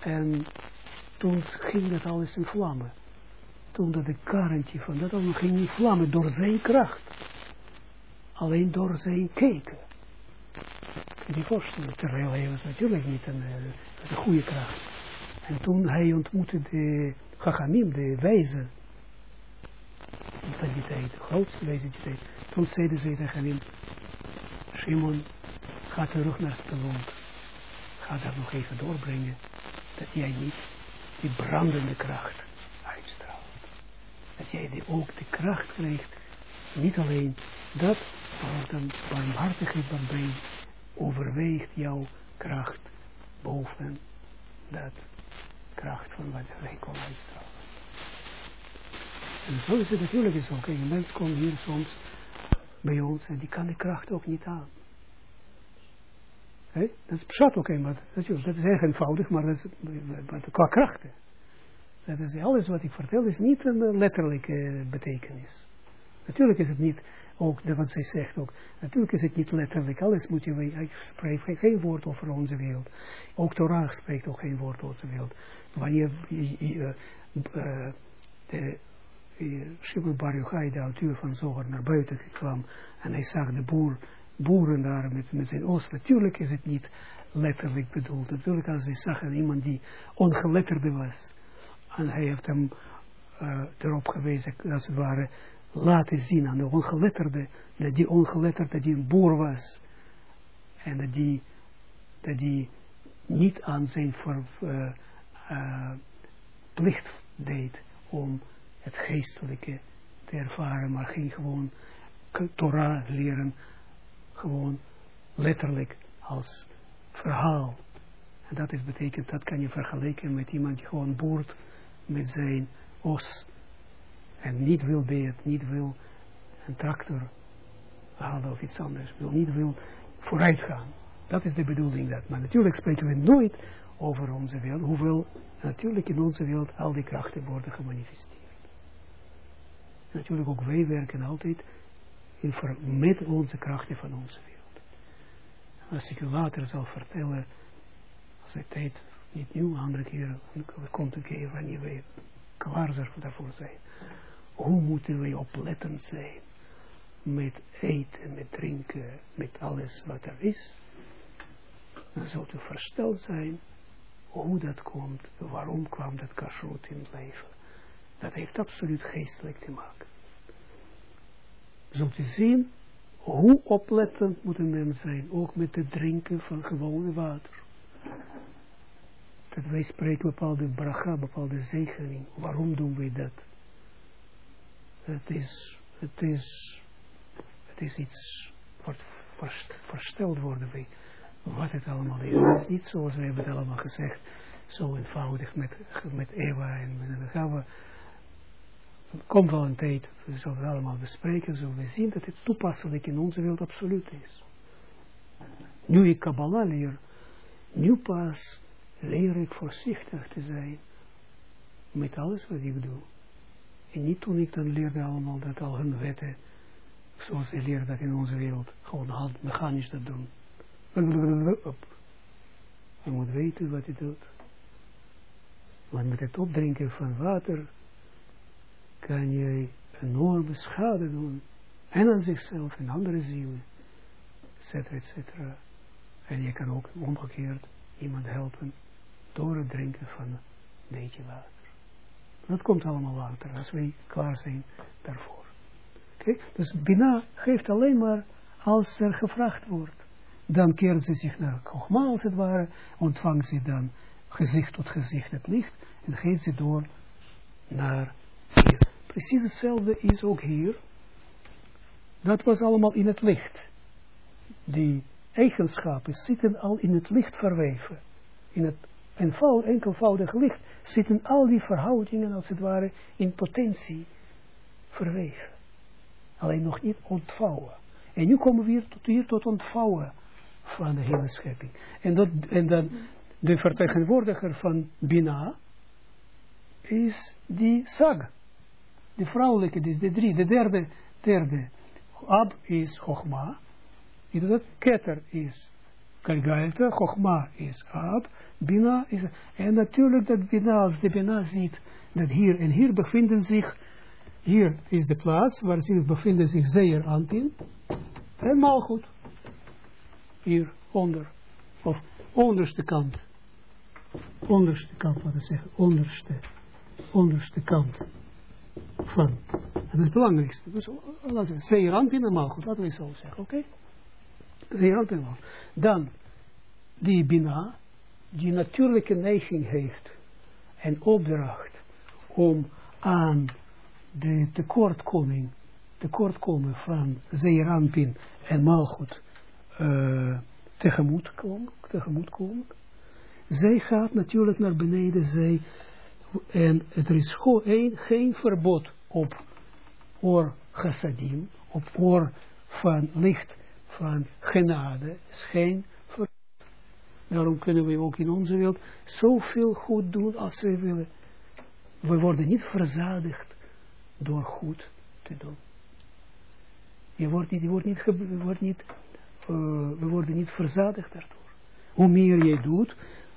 en toen ging dat alles in vlammen. Toen dat de karrentje van dat allemaal ging in vlammen door zijn kracht. Alleen door zijn keken. Kun je voorstellen, terwijl hij was natuurlijk niet een, uh, een goede kracht. En toen hij ontmoette de Chachamim, de wijze van die tijd, de grootste wijze die tijd. Toen zeiden ze tegen hem, Shimon, ga terug naar Spelonk. Ga daar nog even doorbrengen dat jij niet die brandende kracht uitstraalt. Dat jij die ook de kracht krijgt, niet alleen dat, maar dan barmhartigheid waarbij overweegt jouw kracht boven dat kracht van wat wij kon uitstralen. En zo is het natuurlijk. Kijk, een mens komt hier soms bij ons en die kan de kracht ook niet aan. Dat is pshat oké, maar dat, dat, is erg eenvoudig, maar dat is maar qua krachten. Dat is alles wat ik vertel, is niet een letterlijke betekenis. Natuurlijk is het niet, ook wat zij zegt ook, natuurlijk is het niet letterlijk, alles moet je, ik spreek geen woord over onze wereld. Ook Torah spreekt ook geen woord over onze wereld. Wanneer uh, uh, de Shibud Bar Yochai, de auteur van Zoger, naar buiten kwam en hij zag de boer boeren daar met, met zijn oost. Natuurlijk is het niet letterlijk bedoeld. Natuurlijk als hij zag iemand die ongeletterde was. En hij heeft hem erop gewezen, als het ware, laten zien aan de ongeletterde, dat die ongeletterde die een boer was. En dat die dat hij niet aan zijn ver, eh, eh, plicht deed om het geestelijke te ervaren, maar ging gewoon Torah leren, gewoon letterlijk als verhaal. En dat is betekent, dat kan je vergelijken met iemand die gewoon boert met zijn os en niet wil beet, niet wil een tractor halen of iets anders, wil niet wil vooruit gaan. Dat is de bedoeling dat. Maar natuurlijk spreken we nooit over onze wereld, hoewel natuurlijk in onze wereld al die krachten worden gemanifesteerd. Natuurlijk ook wij werken altijd in met onze krachten van onze wereld. Als ik u later zal vertellen, als de tijd niet nu, andere keer, komt een keer wanneer wij klaar daarvoor zijn. Hoe moeten wij oplettend zijn met eten, met drinken, met alles wat er is? Dan zult u versteld zijn hoe dat komt, waarom kwam dat kashrut in het leven. Dat heeft absoluut geestelijk te maken. Zult u zien hoe oplettend moet een zijn, ook met het drinken van gewone water. Dat wij spreken bepaalde bracha, bepaalde zegening. Waarom doen wij dat? Het is, het is, het is iets wat verst- versteld worden wij wat het allemaal is. Het is niet zoals we hebben het allemaal gezegd, zo eenvoudig met, met Eva en met Gava. Er komt wel een tijd, we zullen het allemaal bespreken, zullen we zien dat het toepasselijk in onze wereld absoluut is. Nu ik Kabbalah leer, nu pas leer ik voorzichtig te zijn met alles wat ik doe. En niet toen ik dan leerde allemaal dat al hun wetten, zoals ze leren dat in onze wereld, gewoon hand mechanisch dat doen. Je moet weten wat je doet. Want met het opdrinken van water kan je enorme schade doen. En aan zichzelf en andere zielen. Etcetera, etcetera. En je kan ook omgekeerd iemand helpen door het drinken van een beetje water. Dat komt allemaal later, als wij klaar zijn daarvoor. Dus Bina geeft alleen maar als er gevraagd wordt. Dan keert ze zich naar Chogma als het ware, ontvangt ze dan gezicht tot gezicht het licht en geeft ze door naar hier. Precies hetzelfde is ook hier. Dat was allemaal in het licht. Die eigenschappen zitten al in het licht verweven. In het eenvoud, enkelvoudige licht zitten al die verhoudingen als het ware in potentie verweven. Alleen nog niet ontvouwen. En nu komen we hier tot, hier tot ontvouwen van de hele schepping. En, dat, en dan de vertegenwoordiger van Bina is die Sag. De vrouwelijke, dus de drie. De derde, derde. Ab is Chogma. Keter is Kalgaita, Chogma is Ab, Bina is... En natuurlijk dat Bina, als de Bina ziet, dat hier en hier bevinden zich, hier is de plaats waar zich bevinden zich Zeer Anpin, en Malchut. Hier, onder, of onderste kant. Onderste kant, wat ik zeggen, onderste, onderste kant van. Dat is het belangrijkste. Dus laten we Zeer Anpin en Malchut, laten we zo zeggen, oké? Zeer Dan, die Bina, die natuurlijke neiging heeft en opdracht om aan de tekortkoming, tekortkomen van Zeeranpin en Malchut uh, tegemoet, komen, tegemoet komen. Zij gaat natuurlijk naar beneden, zij, en er is geen, geen verbod op oor chassadim, op oor van licht van genade, is geen. Daarom kunnen we ook in onze wereld zoveel goed doen als we willen. We worden niet verzadigd door goed te doen. Je wordt niet, je wordt niet, uh, we worden niet verzadigd daardoor. Hoe meer je doet,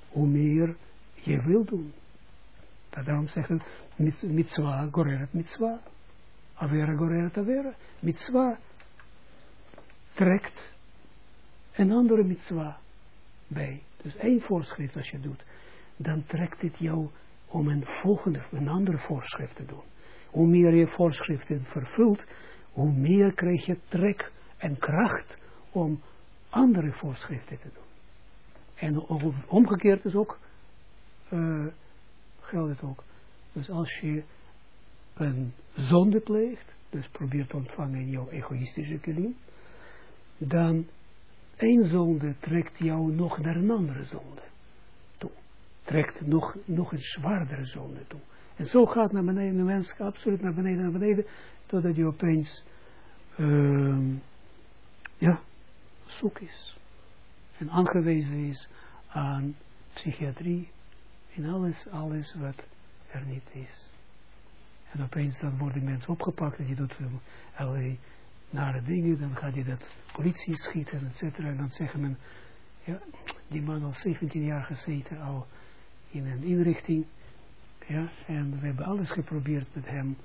hoe meer je wil doen. Daarom zegt het, mitzwa goreret mitzwa. Avera goreret avera. Mitzwa trekt een andere mitzwa bij. Dus één voorschrift als je doet, dan trekt het jou om een volgende, een andere voorschrift te doen. Hoe meer je voorschriften vervult, hoe meer krijg je trek en kracht om andere voorschriften te doen. En om- omgekeerd is ook, eh, geldt het ook. Dus als je een zonde pleegt, dus probeert te ontvangen in jouw egoïstische kilim, dan één zonde trekt jou nog naar een andere zonde toe. Trekt nog, nog een zwaardere zonde toe. En zo gaat naar beneden, de mens absoluut naar beneden, naar beneden, totdat je opeens, ehm, ja, zoek is. En aangewezen is aan psychiatrie, in alles, alles wat er niet is. En opeens dan worden mensen opgepakt en je doet allerlei nare dingen, dan gaat je dat politie schieten, et cetera. En dan zeggen men, ja, die man al 17 jaar gezeten, al in een inrichting, ja, en we hebben alles geprobeerd met hem,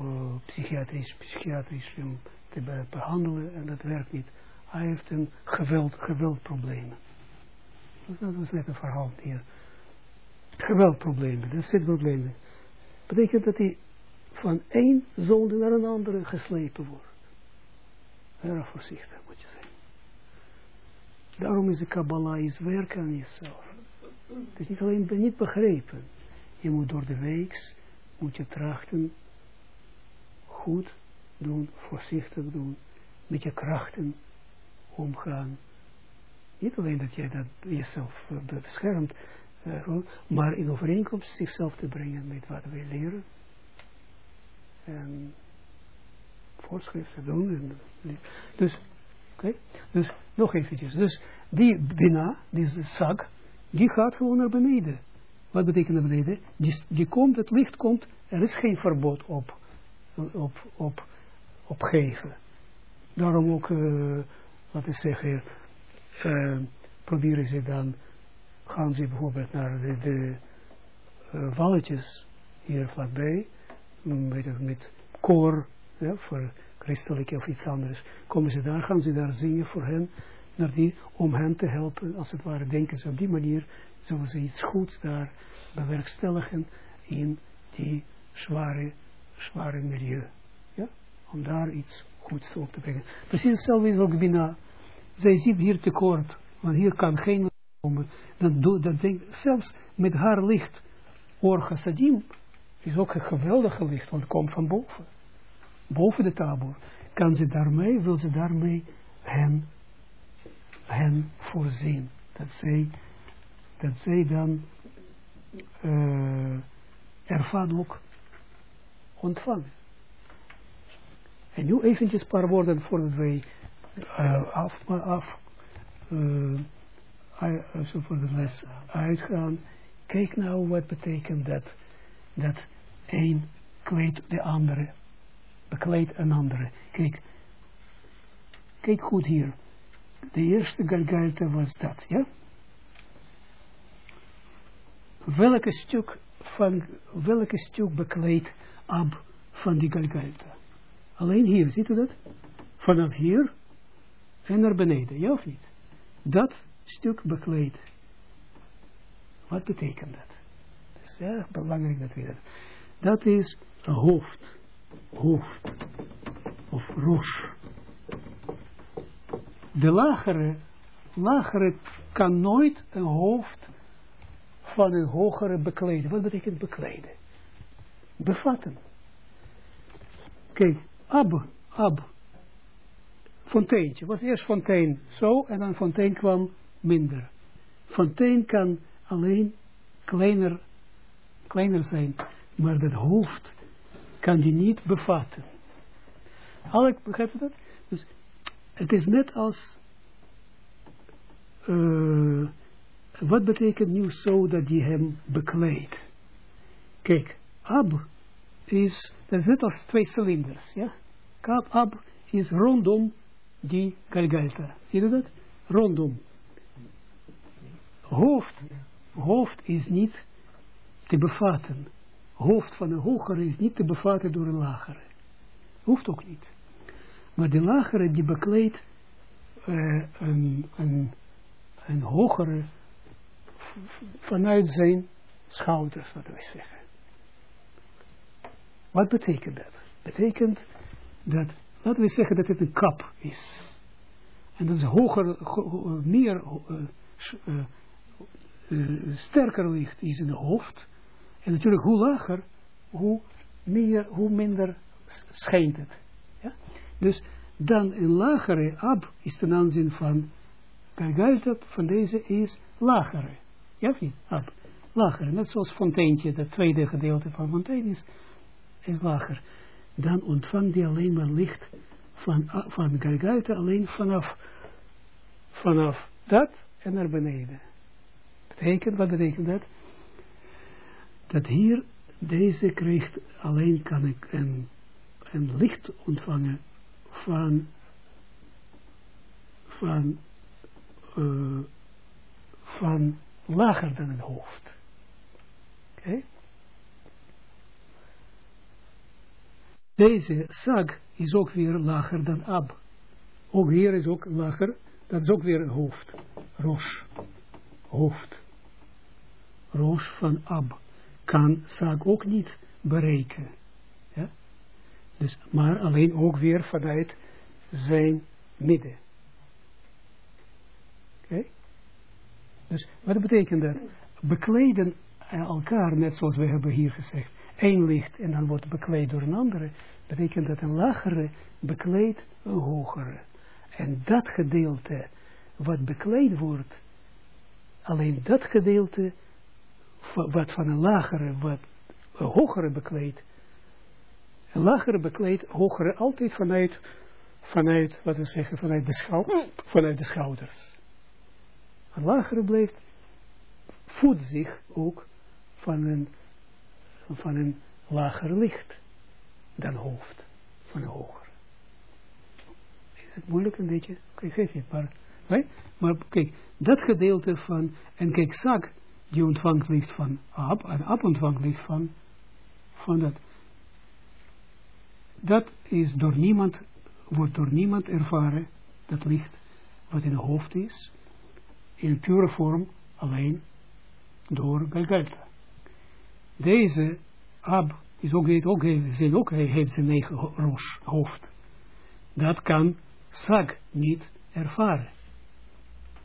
uh, psychiatrisch, psychiatrisch hem te be- behandelen, en dat werkt niet. Hij heeft een geweld, geweldproblemen. Dus dat was net een verhaal hier. Geweldproblemen, dat zit problemen. Betekent dat hij van één zonde naar een andere geslepen wordt. Erg voorzichtig moet je zijn. Daarom is de Kabbalah is werken aan jezelf. Het is niet alleen niet begrepen. Je moet door de weeks, moet je trachten, goed doen, voorzichtig doen, met je krachten omgaan. Niet alleen dat jij dat jezelf eh, beschermt, eh, maar in overeenkomst zichzelf te brengen met wat wij leren. En dus, dus nog eventjes. Dus die bina, die zak, die gaat gewoon naar beneden. Wat betekent naar beneden? Die, die komt, het licht komt, er is geen verbod op, op, op, op geven. Daarom ook, uh, laten we zeggen, uh, proberen ze dan, gaan ze bijvoorbeeld naar de, de uh, hier vlakbij, met, met koor, voor christelijke of iets anders, komen ze daar, gaan ze daar zingen voor hen, naar die, om hen te helpen, als het ware, denken ze op die manier, zullen ze iets goeds daar bewerkstelligen in die zware, zware milieu. Ja? Om daar iets goeds op te brengen. Precies hetzelfde is ook Bina. Zij ziet hier tekort, want hier kan geen komen. Dan, do, dan denk, zelfs met haar licht, Orga Sadim, is ook een geweldige licht, want het komt van boven. Boven de tabor. Kan ze daarmee, wil ze daarmee hen, hen voorzien. Dat zij, dat zij dan uh, ervan ook ontvangen. En nu eventjes een paar woorden voordat wij uh, af, af uh, voor de les uitgaan. Kijk nou wat betekent dat, dat een kleedt de andere, bekleedt een andere. Kijk, kijk goed hier. De eerste Galgalta was dat, ja? Welke stuk van, welke stuk bekleedt Ab van die Galgalta? Alleen hier, ziet u dat? Vanaf hier en naar beneden, ja of niet? Dat stuk bekleed. Wat betekent dat? Het is erg belangrijk dat we dat. Dat is hoofd. Hoofd. Of roos. De lagere, lagere kan nooit een hoofd van een hogere bekleden. Wat betekent bekleden? Bevatten. Kijk, ab, ab. Fonteintje. Was eerst fontein zo en dan fontein kwam minder. Fontein kan alleen kleiner, kleiner zijn, maar dat hoofd kan die niet bevatten. Alek, begrijp je dat? Dus het is net als, uh, wat betekent nu zo dat die hem bekleedt? Kijk, ab is, dat is net als twee cilinders, ja? Kap, ab is rondom die Galgalta. Zie je dat? Rondom. Hoofd, hoofd is niet te bevatten. Hoofd van een hogere is niet te bevatten door een lagere. Hoeft ook niet. Maar de lagere die bekleedt uh, een, een, een hogere vanuit zijn schouders, laten we zeggen. Wat betekent dat? Betekent dat, laten we zeggen dat het een kap is. En dat is hoger, ho, meer eh, eh, sterker licht is in het hoofd. En natuurlijk hoe lager, hoe, meer, hoe minder schijnt het. Ja? Dus dan een lagere ab is ten aanzien van Galgalta van deze is lagere. Ja of? Ab. Lagere. Net zoals fonteintje, dat tweede gedeelte van fontein is, is lager. Dan ontvangt die alleen maar licht van, van Galgalta alleen vanaf, vanaf dat en naar beneden. Betekent, wat betekent dat? Dat hier, deze krijgt, alleen kan ik een, een licht ontvangen van, van, eh, van lager dan het hoofd. Oké? Deze sag is ook weer lager dan ab. Ook hier is ook lager, dat is ook weer een hoofd. Rosh. Hoofd. Roos van ab. Kan sag ook niet bereiken. Ja? Dus, maar alleen ook weer vanuit zijn midden. Oké? Dus wat betekent dat? Bekleden elkaar, net zoals we hebben hier gezegd. Eén licht en dan wordt bekleed door een andere. Betekent dat een lagere bekleedt een hogere. En dat gedeelte wat bekleed wordt, alleen dat gedeelte wat van een lagere, wat hogere bekleedt, een lagere bekleedt, hogere altijd vanuit, vanuit, wat we zeggen, vanuit de, vanuit de schouders. Een lagere blijft, voedt zich ook van een, van een lager licht dan hoofd van een hoger. Is het moeilijk een beetje? Oké, geef je het maar. Maar kijk, dat gedeelte van, en kijk, zak, die ontvangt licht van Ab, en Ab ontvangt licht van, van dat. Dat is door niemand, wordt door niemand ervaren, dat licht wat in het hoofd is, in pure vorm, alleen door Galgalta. Deze Ab is ook, heeft ook, zijn ook, heeft zijn eigen hoofd. Dat kan Sag niet ervaren.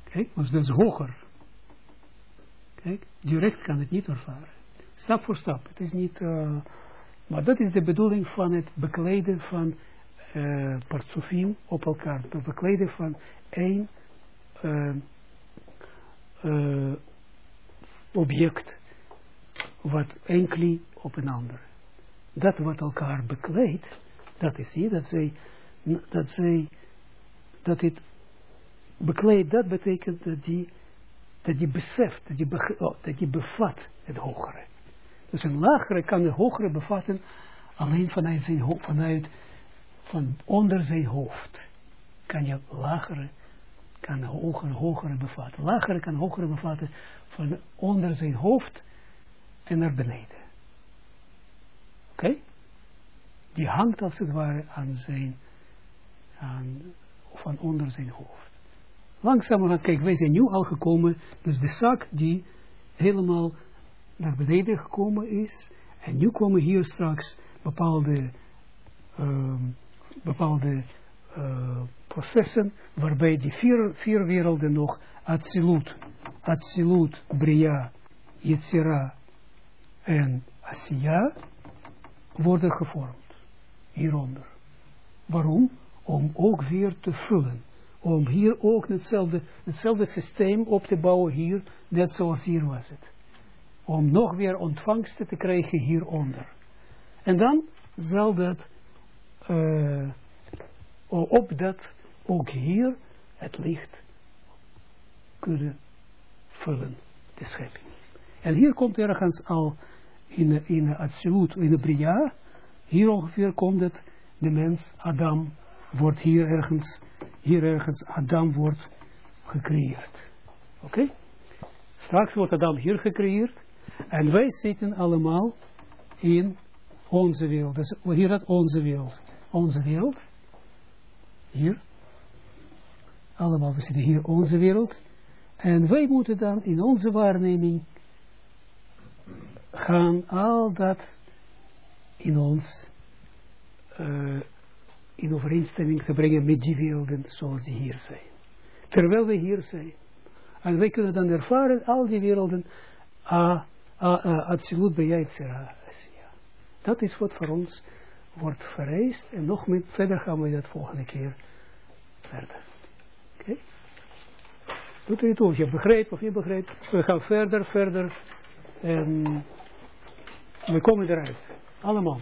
Kijk, want dat is hoger. Direct kan het niet ervaren. Stap voor stap. Het is niet, eh, maar dat is de bedoeling van het bekleden van uh, partsofiem op elkaar. Het bekleden van één eh, eh, object, wat enkele op een ander. Dat wat elkaar bekleedt, dat is hier, dat zij, dat zij, dat het bekleedt, dat betekent dat die, dat die beseft, dat die, dat die bevat het hogere. Dus een lagere kan de hogere bevatten alleen vanuit zijn vanuit, van onder zijn hoofd. Kan je lagere, kan hogere, hogere bevatten. Lagere kan hogere bevatten van onder zijn hoofd en naar beneden. Oké? Die hangt als het ware aan zijn, aan, van onder zijn hoofd. Langzamerhand, kijk, wij zijn nu al gekomen, dus de zak die helemaal naar beneden gekomen is, en nu komen hier straks bepaalde, uh, bepaalde uh, processen, waarbij die vier, vier werelden nog, Atsilut, Atsilut, Bria, Yetzira en Asiya, worden gevormd. Hieronder. Waarom? Om ook weer te vullen. Om hier ook hetzelfde, hetzelfde systeem op te bouwen hier, net zoals hier was het. Om nog weer ontvangsten te krijgen hieronder. En dan zal dat, uh, op dat ook hier het licht kunnen vullen, de schepping. En hier komt ergens al in, in in de Bria, hier ongeveer komt het, de mens, Adam, wordt hier ergens, hier ergens Adam wordt gecreëerd. Oké? Straks wordt Adam hier gecreëerd, en wij zitten allemaal in onze wereld. Dus hier dat onze wereld. Onze wereld. Hier. Allemaal, we zitten hier onze wereld. En wij moeten dan in onze waarneming gaan al dat in ons uh, in overeenstemming te brengen met die werelden zoals die hier zijn. Terwijl we hier zijn. En wij kunnen dan ervaren al die werelden, absoluut bij Yetzirah. Dat is wat voor ons wordt vereist. En nog meer, verder gaan we dat volgende keer verder. Oké? Doet u het of je begrijpt of je begrijpt. We gaan verder, verder. En we komen eruit. Allemaal.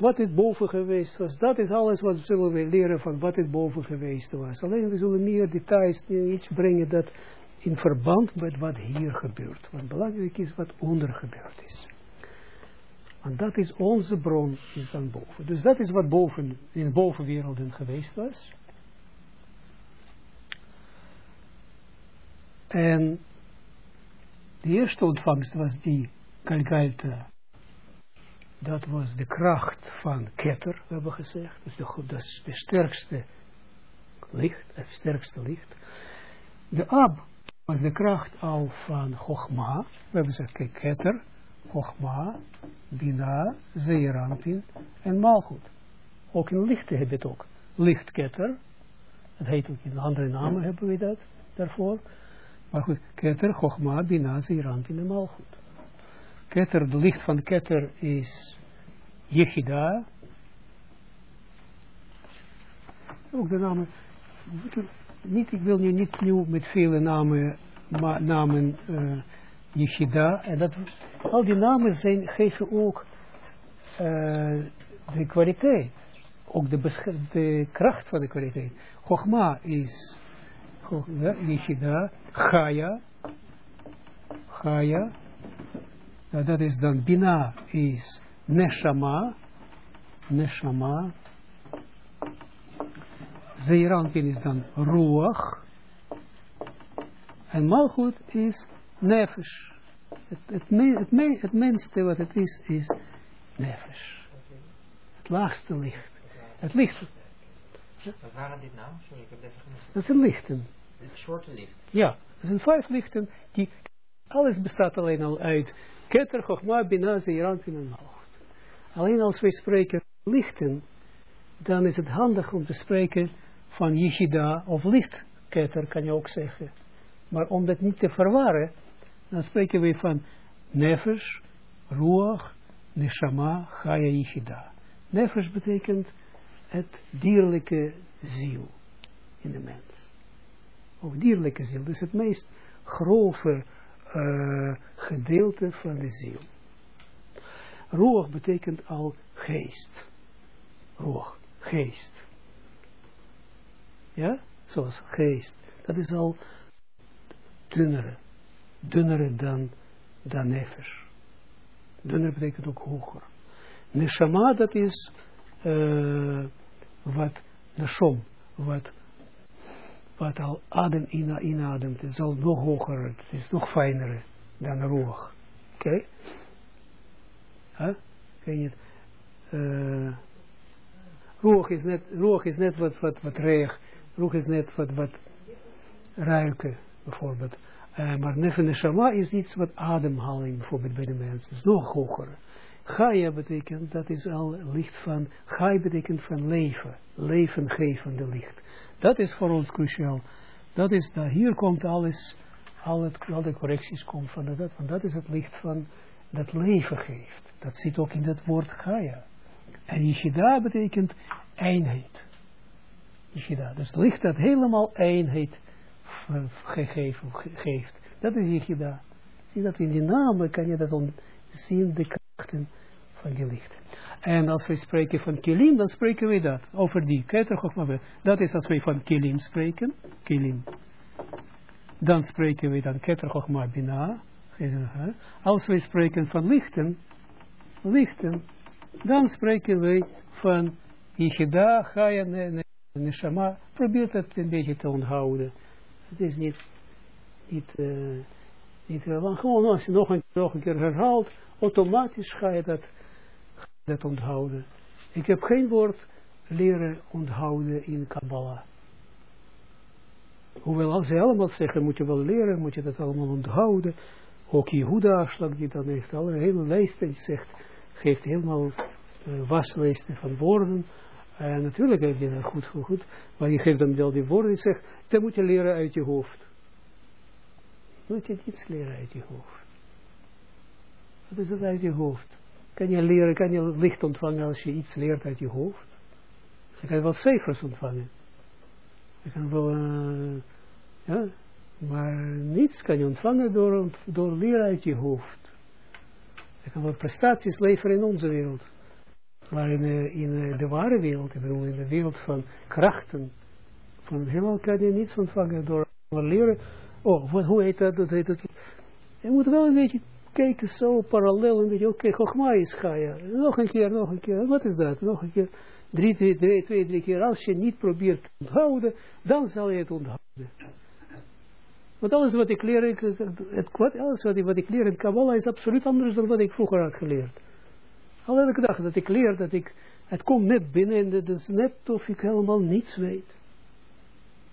Wat het boven geweest was. Dat is alles wat zullen we leren van wat het boven geweest was. Alleen we zullen meer details iets brengen dat in verband met wat hier gebeurt. Want belangrijk is wat onder gebeurd is. Want dat is onze bron, is dan boven. Dus dat is wat boven, in de bovenwerelden geweest was. En de eerste ontvangst was die Kalkalta dat was de kracht van Keter, we hebben gezegd. Dus de, dat is sterkste licht, het sterkste licht. De Ab was de kracht al van Chogma. We hebben gezegd, kijk, Keter, Chogma, Bina, Zeerampin en Malchut. Ook in lichte heb je het ook. Lichtketter. Het heet ook in andere namen hebben we dat daarvoor. Maar goed, Keter, Chogma, Bina, Zeerampin en Malchut. Keter, licht van Keter is Yechida. Ook de namen, niet, ik wil nu niet nieuw met vele namen, namen uh. En dat, al die namen zijn, geven ook uh, de kwaliteit. Ook de, de kracht van de kwaliteit. Chogma is Yechida, Chaya, Chaya, nou, dat is dan Bina is Neshama, Neshama. Zeeranpin is dan Ruach. En Malchut is Nefesh. Het, het, het, het, het minste wat het is, is Nefesh. Het laagste licht. Het licht. Wat waren dit nou? Sorry, ik heb het even gemist. Dat zijn lichten. Dit soorten licht? Ja, er zijn vijf lichten die alles bestaat alleen al uit Keter, Chochma, Bina, Zeeranpin en. Alleen als wij spreken lichten, dan is het handig om te spreken van Yichida of lichtketter, kan je ook zeggen. Maar om dat niet te verwarren, dan spreken we van Nefesh, Ruach, Neshama, Chaya, Yichida. Nefesh betekent het dierlijke ziel in de mens. Of dierlijke ziel, dus het meest grove uh, gedeelte van de ziel. Roog betekent al geest. Roog, geest. Ja, zoals geest. Dat is al dunnere. Dunnere dan, dan nefesh. Dunner betekent ook hoger. Neshama, dat is uh, wat, neshom, wat wat al adem in, inademt, het is al nog hoger, het is nog fijner dan roog. Oké? Okay? Ken je het? Roog is net, roog is net wat, wat, wat reeg, roog is net wat, wat ruiken, bijvoorbeeld. Uh, maar nefene is iets wat ademhaling, bijvoorbeeld bij de mensen, is nog hoger. Gaia betekent, dat is al licht van, Gai betekent van leven, levengevende licht. Dat is voor ons cruciaal. Dat is, daar, hier komt alles, al, het, de correcties komen van dat, want dat is het licht van dat leven geeft. Dat zit ook in dat woord Gaia. En Yeshida betekent eenheid. Yeshida, dus licht dat helemaal eenheid gegeven, geeft. Dat is Yeshida. Zie dat in die namen kan je dat zien, de krachten van die licht. En als we spreken van kilim, dan spreken we dat. Over die keter Dat is als we van kilim spreken. Kilim. Dan spreken we dan keter bina. Als we spreken van lichten. Lichten. Dan spreken we van Yichida, Chaya, Neshama. Probeer dat een beetje te onthouden. Het is niet, niet, uh, niet gewoon als je nog een, nog een keer herhaalt, automatisch ga je dat dat onthouden. Ik heb geen woord leren onthouden in Kabbalah. Hoewel ze allemaal zeggen, moet je wel leren, moet je dat allemaal onthouden. Ook Jehuda slag die dan heeft al een hele lijst en zegt, geeft helemaal uh, waslijsten van woorden. En natuurlijk heb je dat goed, goed, goed. Maar je geeft dan wel die woorden en zegt, dat moet je leren uit je hoofd. Moet je iets leren uit je hoofd. Wat is dat uit je hoofd? Kan je leren, kan je licht ontvangen als je iets leert uit je hoofd? Je kan wel cijfers ontvangen. Je kan wel, uh, ja, maar niets kan je ontvangen door, door leren uit je hoofd. Je kan wel prestaties leveren in onze wereld. Maar in, uh, in de ware wereld, ik bedoel in de wereld van krachten, van helemaal kan je niets ontvangen door leren. Oh, hoe heet dat? dat, heet dat? Je moet wel een beetje kijken zo parallel, een beetje, oké, okay, Chogma is Gaia. Nog een keer, nog een keer, wat is dat? Nog een keer, drie, twee, drie, twee, drie keer. Als je niet probeert te onthouden, dan zal je het onthouden. Want alles wat ik leer, ik, het, alles wat ik, wat ik leer in Kabbalah is absoluut anders dan wat ik vroeger had geleerd. Al elke dag dat ik leer, dat ik, het komt net binnen en het is net of ik helemaal niets weet.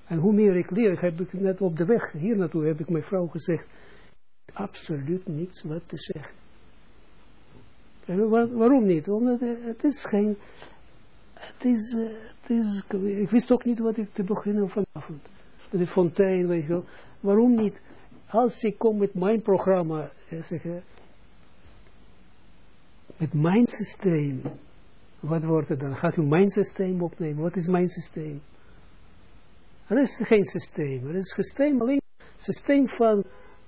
En hoe meer ik leer, heb ik net op de weg hier naartoe, heb ik mijn vrouw gezegd, absoluut niets wat te zeggen. En waarom niet? Omdat het is geen, het is, het is, ik wist ook niet wat ik te beginnen vanavond. De fontein, weet je wel. Waarom niet? Als ik kom met mijn programma, zeggen, met mijn systeem, wat wordt het dan? Gaat u mijn systeem opnemen? Wat is mijn systeem? Er is geen systeem. Er is systeem alleen systeem van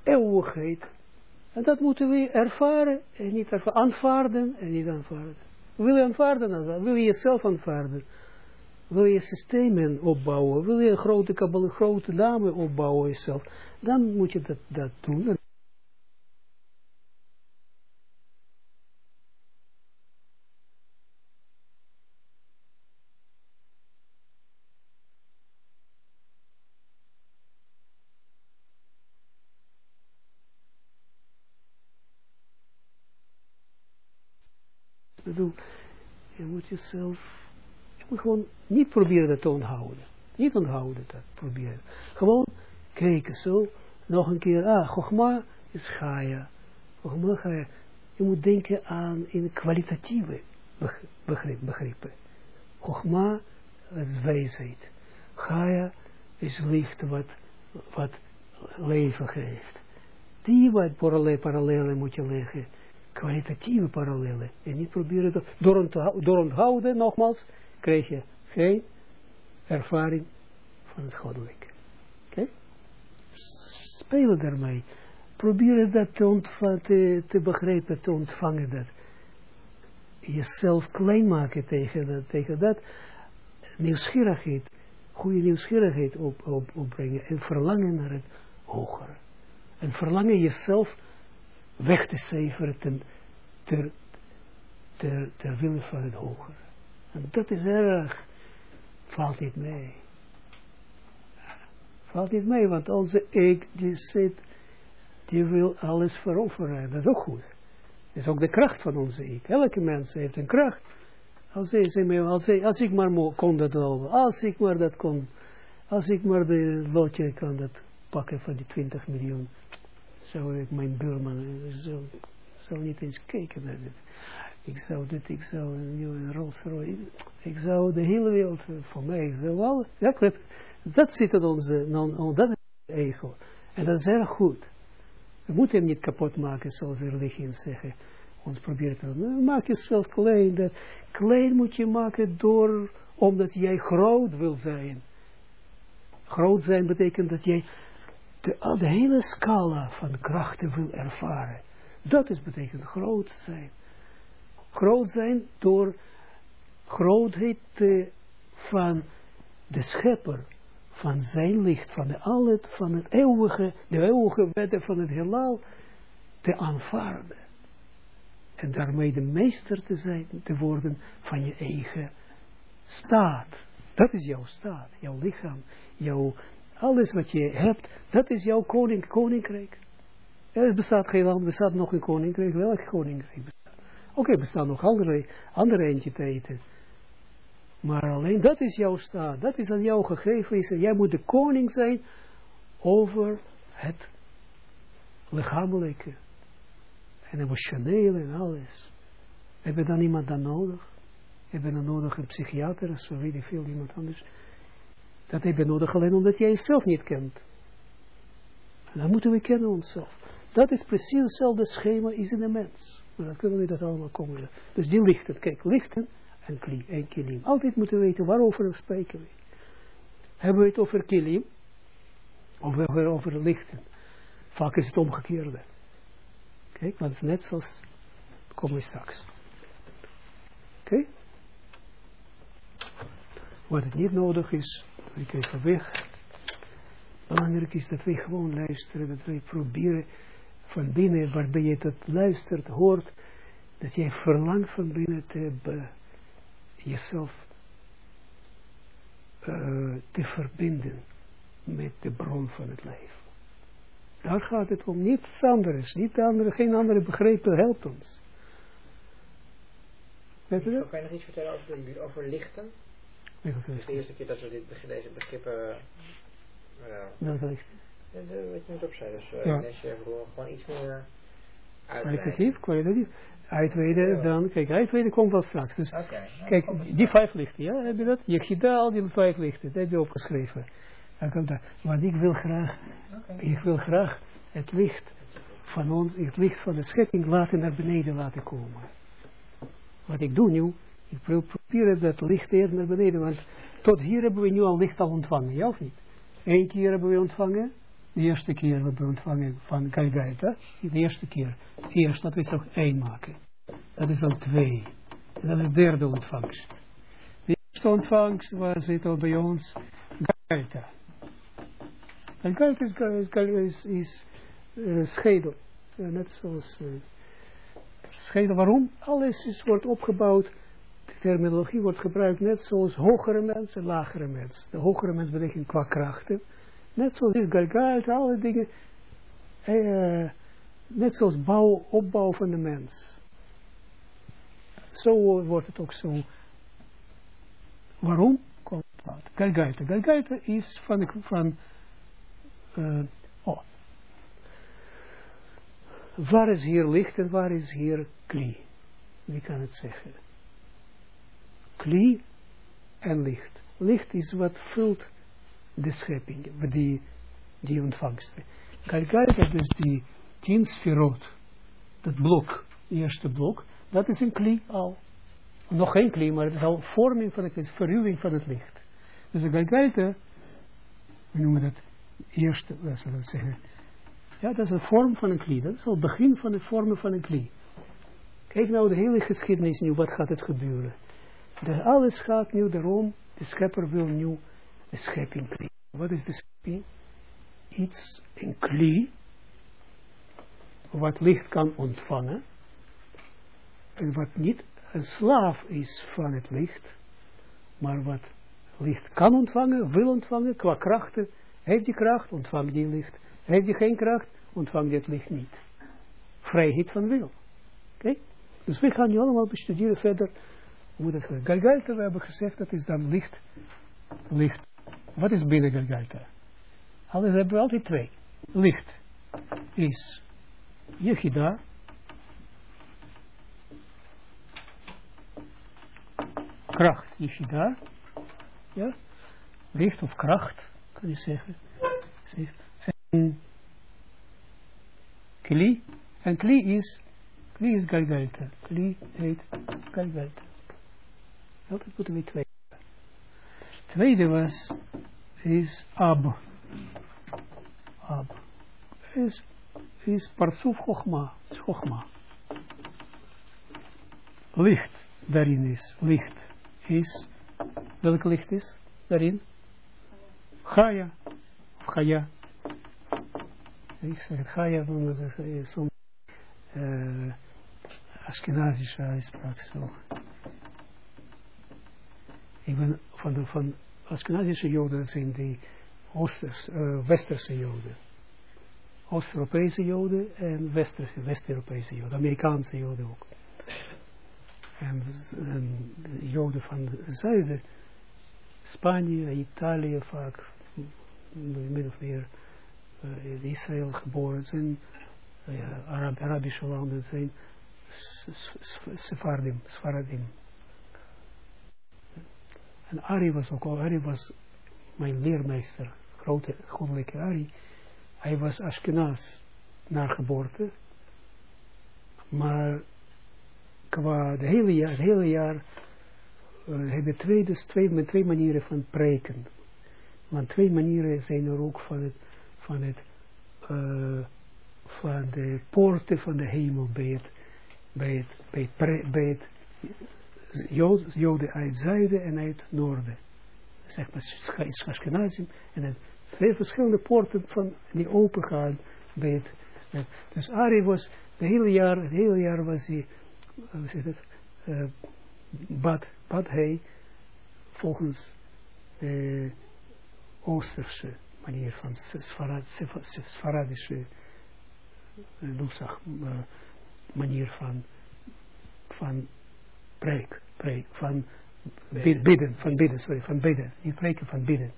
eeuwigheid. En dat moeten we ervaren en niet ervaren. Aanvaarden en niet aanvaarden. Wil je aanvaarden? Wil je jezelf aanvaarden? Wil je systemen opbouwen? Wil je een grote grote namen opbouwen jezelf? Dan moet je dat doen. bedoel, je jezelf, je moet gewoon niet proberen dat te onthouden. Niet onthouden dat, proberen. Gewoon kijken, zo, nog een keer, ah, Chogma is Gaia. Chogma Gaia. Je moet denken aan in kwalitatieve begrip, begrippen. Chogma is wijsheid. Gaia is licht wat, wat leven geeft. Die wat parallellen moet je leggen kwalitatieve parallellen. En niet proberen te, door, door onthouden, nogmaals, krijg je geen ervaring van het goddelijke. Oké? Okay? Spelen daarmee. Probeer dat te, te, te begrijpen, te ontvangen dat. Jezelf klein maken tegen dat, tegen dat. Nieuwsgierigheid, goede nieuwsgierigheid op, op, opbrengen. En verlangen naar het hogere. En verlangen jezelf weg te cijferen ten, ter, ter, ter wille van het hogere. En dat is erg, valt niet mee. Valt niet mee, want onze ik die zit, die wil alles veroveren. Dat is ook goed. Dat is ook de kracht van onze ik. Elke mens heeft een kracht. Als, hij, als, hij, als ik maar kon dat wel, als ik maar dat kon, als ik maar de lotje kan dat pakken van die 20 miljoen zou ik mijn buurman, zou, niet eens kijken naar dit. Ik zou dit, ik zou een nieuwe Rolls Royce, ik zou de hele wereld voor mij, zou wel, ja, dat zit in onze, non, dat is ego. En dat is erg goed. We moeten hem niet kapot maken, zoals de religie zeggen. Ons probeert te doen. Maak jezelf klein. Dat klein moet je maken door, omdat jij groot wil zijn. Groot zijn betekent dat jij de, hele scala van krachten wil ervaren. Dat is betekent groot zijn. Groot zijn door grootheid van de schepper, van zijn licht, van, de al het, van het eeuwige, de eeuwige wetten van het heelal te aanvaarden. En daarmee de meester te zijn, te worden van je eigen staat. Dat is jouw staat, jouw lichaam, jouw alles wat je hebt, dat is jouw koning, koninkrijk. Er bestaat geen land, bestaat nog een koninkrijk. Welk koninkrijk bestaat? Oké, okay, bestaan nog andere, andere entiteiten. Maar alleen dat is jouw staat. Dat is aan jou gegeven. Is, jij moet de koning zijn over het lichamelijke. En emotionele en alles. Heb je dan iemand dan nodig? Heb je dan nodig een psychiater of zo weet ik veel, iemand anders? Dat heb je nodig alleen omdat jij jezelf niet kent. En dan moeten we kennen onszelf. Dat is precies hetzelfde schema is in de mens. Maar dan kunnen we dat allemaal komen. Dus die lichten, kijk, lichten en kli, en kilim. Altijd moeten we weten waarover we spreken we. Hebben we het over kilim? Of over, over lichten? Vaak is het omgekeerde. Kijk, want het is net zoals, komen we straks. Oké? Wat het niet nodig is, ik even weg. Belangrijk is dat wij gewoon luisteren, dat wij proberen van binnen, waarbij je dat luistert, hoort, dat jij verlangt van binnen te jezelf uh, te verbinden met de bron van het leven. Daar gaat het om, niets anders, niet andere, geen andere begrepen helpt ons. Weet je dat? Kan je nog iets vertellen over, de, over lichten? Het is de eerste keer dat we dit, deze begrippen... Uh, Welke lichten? Wat je net opzij, dus uh, ja. je gewoon iets meer Kwalitatief, kwalitatief. Uitweden, ja. dan, kijk, uitweden komt wel straks. Dus, okay, kijk, die vijf lichten, ja, heb je dat? Je gidaal, die vijf lichten, dat heb je opgeschreven. Dan komt dat. Want ik wil graag, okay. ik wil graag het licht van ons, het licht van de schepping laten naar beneden laten komen. Wat ik doe nu, ik proberen dat licht eerder naar beneden, want tot hier hebben we nu al licht al ontvangen, ja of niet? Eén keer hebben we ontvangen, de eerste keer hebben we ontvangen van Galgaita, de eerste keer, eerst dat we toch één maken. Dat is dan twee. En dat is de derde ontvangst. De eerste ontvangst was het al bij ons Galgaita. Galgaita is, is, is uh, schedel. Ja, net zoals uh, schedel. Waarom? Alles is, wordt opgebouwd terminologie wordt gebruikt net zoals hogere mensen en lagere mensen. De hogere mensen betekent qua krachten. Net zoals dit Galgaat, alle dingen. Eh, net zoals bouw, opbouw van de mens. Zo wordt het ook zo. Waarom? Galgaita. Galgaita is van, van uh, oh. waar is hier licht en waar is hier kli? Wie kan het zeggen? Kli en licht. Licht is wat vult de schepping, die, die ontvangsten. Kalkaita, dus die tien dat blok, eerste blok, dat is een kli al. Nog geen kli, maar het is al vorming van het verruwing van het licht. Dus de Galgaita, we noemen dat eerste, wat zullen we zeggen, ja, dat is een vorm van een kli. Dat is al het begin van het vormen van een kli. Kijk nou de hele geschiedenis nu, wat gaat het gebeuren. De, alles gaat nu daarom, de schepper wil nu de schepping creëren. Wat is de schepping? Iets, een kli, wat licht kan ontvangen, en wat niet een slaaf is van het licht, maar wat licht kan ontvangen, wil ontvangen, qua krachten, heeft die kracht, ontvangt die licht. Heeft die geen kracht, ontvangt die het licht niet. Vrijheid van wil. Oké? Dus we gaan nu allemaal bestuderen verder hoe dat gaat. Galgalta, we hebben gezegd, dat is dan licht, licht. Wat is binnen Galgalta? Alles hebben we altijd twee. Licht is Yechida, kracht, Yechida, ja, licht of kracht, kan je zeggen. En Kli, en Kli is, Kli is Galgalta, Kli heet Galgalta. Altijd moeten we twee. Tweede was, is Ab. Ab. Is, is Parsuf Chogma. Is. Licht daarin is. Licht is. Welk licht is daarin? Chaya. Of Chaya. Ik zeg het Chaya, want dat is soms uh, Ashkenazische uitspraak zo. Ik van de van Joden, zijn die Oosters, uh, Westerse Joden. Oost-Europese Joden en Westerse, West-Europese Joden, Amerikaanse Joden ook. En, en Joden van het zuiden, Spanje, Italië vaak, min of meer uh, Israël geboren zijn, uh, Arab, Arabische landen zijn Sephardim, Sfaradim. En Ari was ook al, Ari was mijn leermeester, grote goddelijke Ari. Hij was Ashkenaz naar geboorte, maar qua de hele jaar, het hele jaar uh, hebben twee, dus twee, met twee manieren van preken. Want twee manieren zijn er ook van het, van het, uh, van de poorten van de hemel bij het, bij het, bij het, bij het Joden uit het zuiden en uit het noorden. Zeg maar, Ashkenazim en het twee verschillende poorten van die open gaan bij het, het dus Ari was de hele jaar, het hele jaar was hij, hoe zeg het, uh, bad, bad hij volgens de Oosterse manier van Sfaradische uh, manier van van preek, preek, van bid, bidden, van bidden, sorry, van bidden, niet preken, van bidden,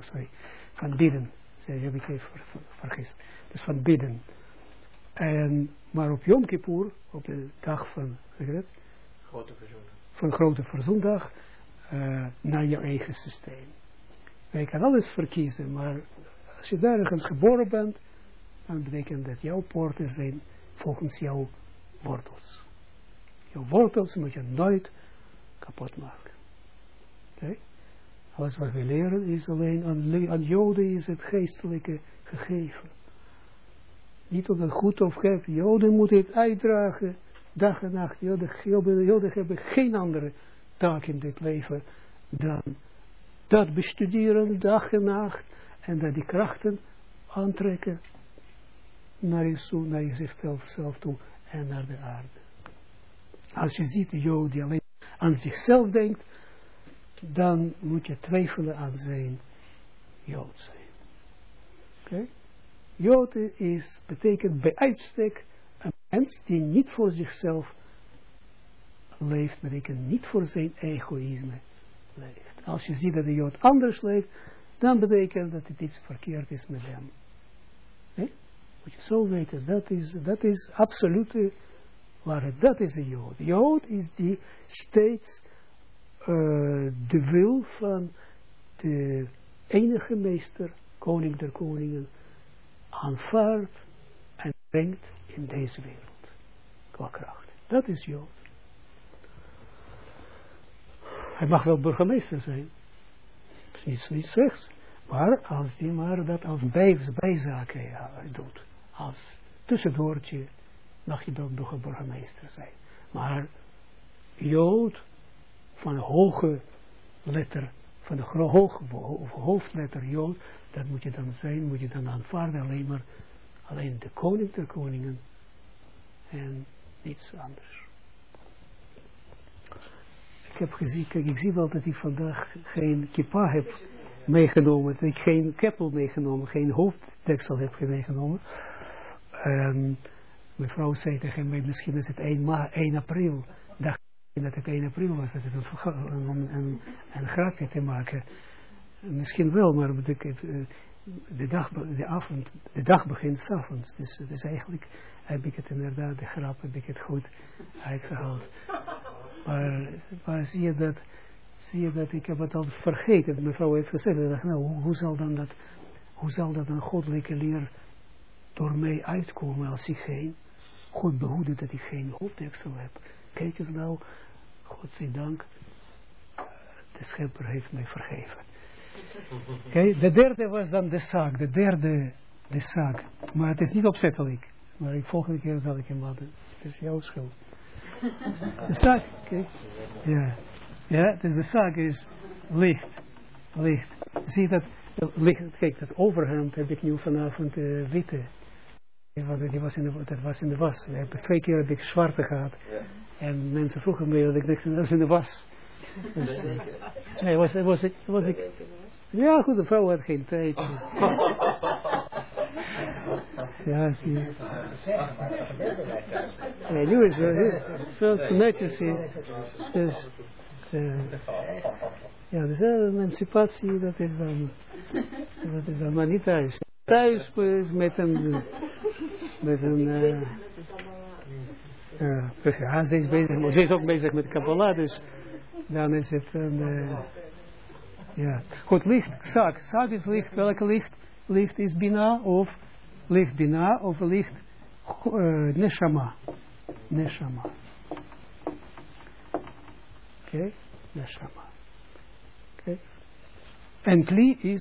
sorry, van bidden, zeg, heb ik even ver, vergist, dus van bidden. En, maar op Yom Kippur, op de dag van, zeg je dat? Grote verzoening. Van grote verzoendag, uh, naar je eigen systeem. Je kan alles verkiezen, maar als je daar ergens geboren bent, dan betekent dat jouw poorten zijn volgens jouw wortels. Jouw wortels moet je nooit kapot maken. Okay? Alles wat we leren is alleen aan, Joden is het geestelijke gegeven. Niet om het goed of gek. Joden moeten het uitdragen dag en nacht. Joden, Joden, hebben geen andere taak in dit leven dan dat bestuderen dag en nacht en dat die krachten aantrekken naar jezelf, naar jezelf zelf toe en naar de aarde. Als je ziet een Jood die alleen aan zichzelf denkt, dan moet je twijfelen aan zijn Jood zijn. Oké? Jood is, betekent bij uitstek een mens die niet voor zichzelf leeft, betekent niet voor zijn egoïsme leeft. Als je ziet dat de Jood anders leeft, dan betekent dat het iets verkeerd is met hem. Nee? Moet je zo weten, dat is, dat is absolute waarheid, dat is de Jood. De Jood is die steeds uh, de wil van de enige meester, koning der koningen, aanvaardt en brengt in deze wereld. Qua kracht. Dat is Jood. Hij mag wel burgemeester zijn. Niets, niet slechts. Maar als die maar dat als bij, bijzaken ja, doet. Als tussendoortje mag je dan nog een burgemeester zijn. Maar Jood van hoge letter, van de hoge hoofdletter Jood, dat moet je dan zijn, moet je dan aanvaarden alleen maar alleen de koning der koningen en niets anders. Ik heb gezien, kijk, ik zie wel dat ik vandaag geen kippa heb meegenomen, dat ik geen keppel meegenomen, geen hoofddeksel heb meegenomen. Um, mevrouw zei tegen mij, misschien is het 1, ma 1 april, dacht dat het 1 april was, dat het een, een, grapje te maken. Misschien wel, maar de, de, dag, de, avond, de dag begint s'avonds, dus het is eigenlijk, heb ik het inderdaad, de grap heb ik het goed uitgehaald. Maar, maar zie je dat, zie je dat, ik heb het al vergeten, mevrouw heeft gezegd, nou, hoe, hoe zal dan dat, hoe zal dat een goddelijke leer door mij uitkomen als ik geen, goed behoeden dat ik geen hoofddeksel heb. Kijk eens nou, godzijdank, de schepper heeft mij vergeven. Oké, okay, de derde was dan de zaak, de derde, de zaak. Maar het is niet opzettelijk. Maar de volgende keer zal ik hem laten. Het is jouw schuld. De zaak, kijk. Ja. Ja, dus de zaak is licht. Licht. Zie dat, licht, kijk, dat overhemd heb ik nu vanavond uh, witte. Die was in de, dat was in de was. Ik heb twee keer heb ik zwarte gehad. En mensen vroegen me dat ik dacht, dat is in de was. Dus, uh, nee, was, was, ik, was ik. Ja, goed, de vrouw had geen tijd. *laughs* ja, zie je. Nee, nu is het veel te netjes hier. Dus, uh, ja, dus uh, emancipatie, dat is dan, dat is dan maar niet thuis. Thuis is met een, met een, uh, ja, ze is bezig, ze is ook bezig met Kabbalah, dus dan is het een, uh, ja. Goed, licht, zak, zak is licht, welke licht? Licht is Bina of licht Bina of licht uh, Neshama. Neshama. Oké, okay. Neshama. Oké. Okay. En Kli is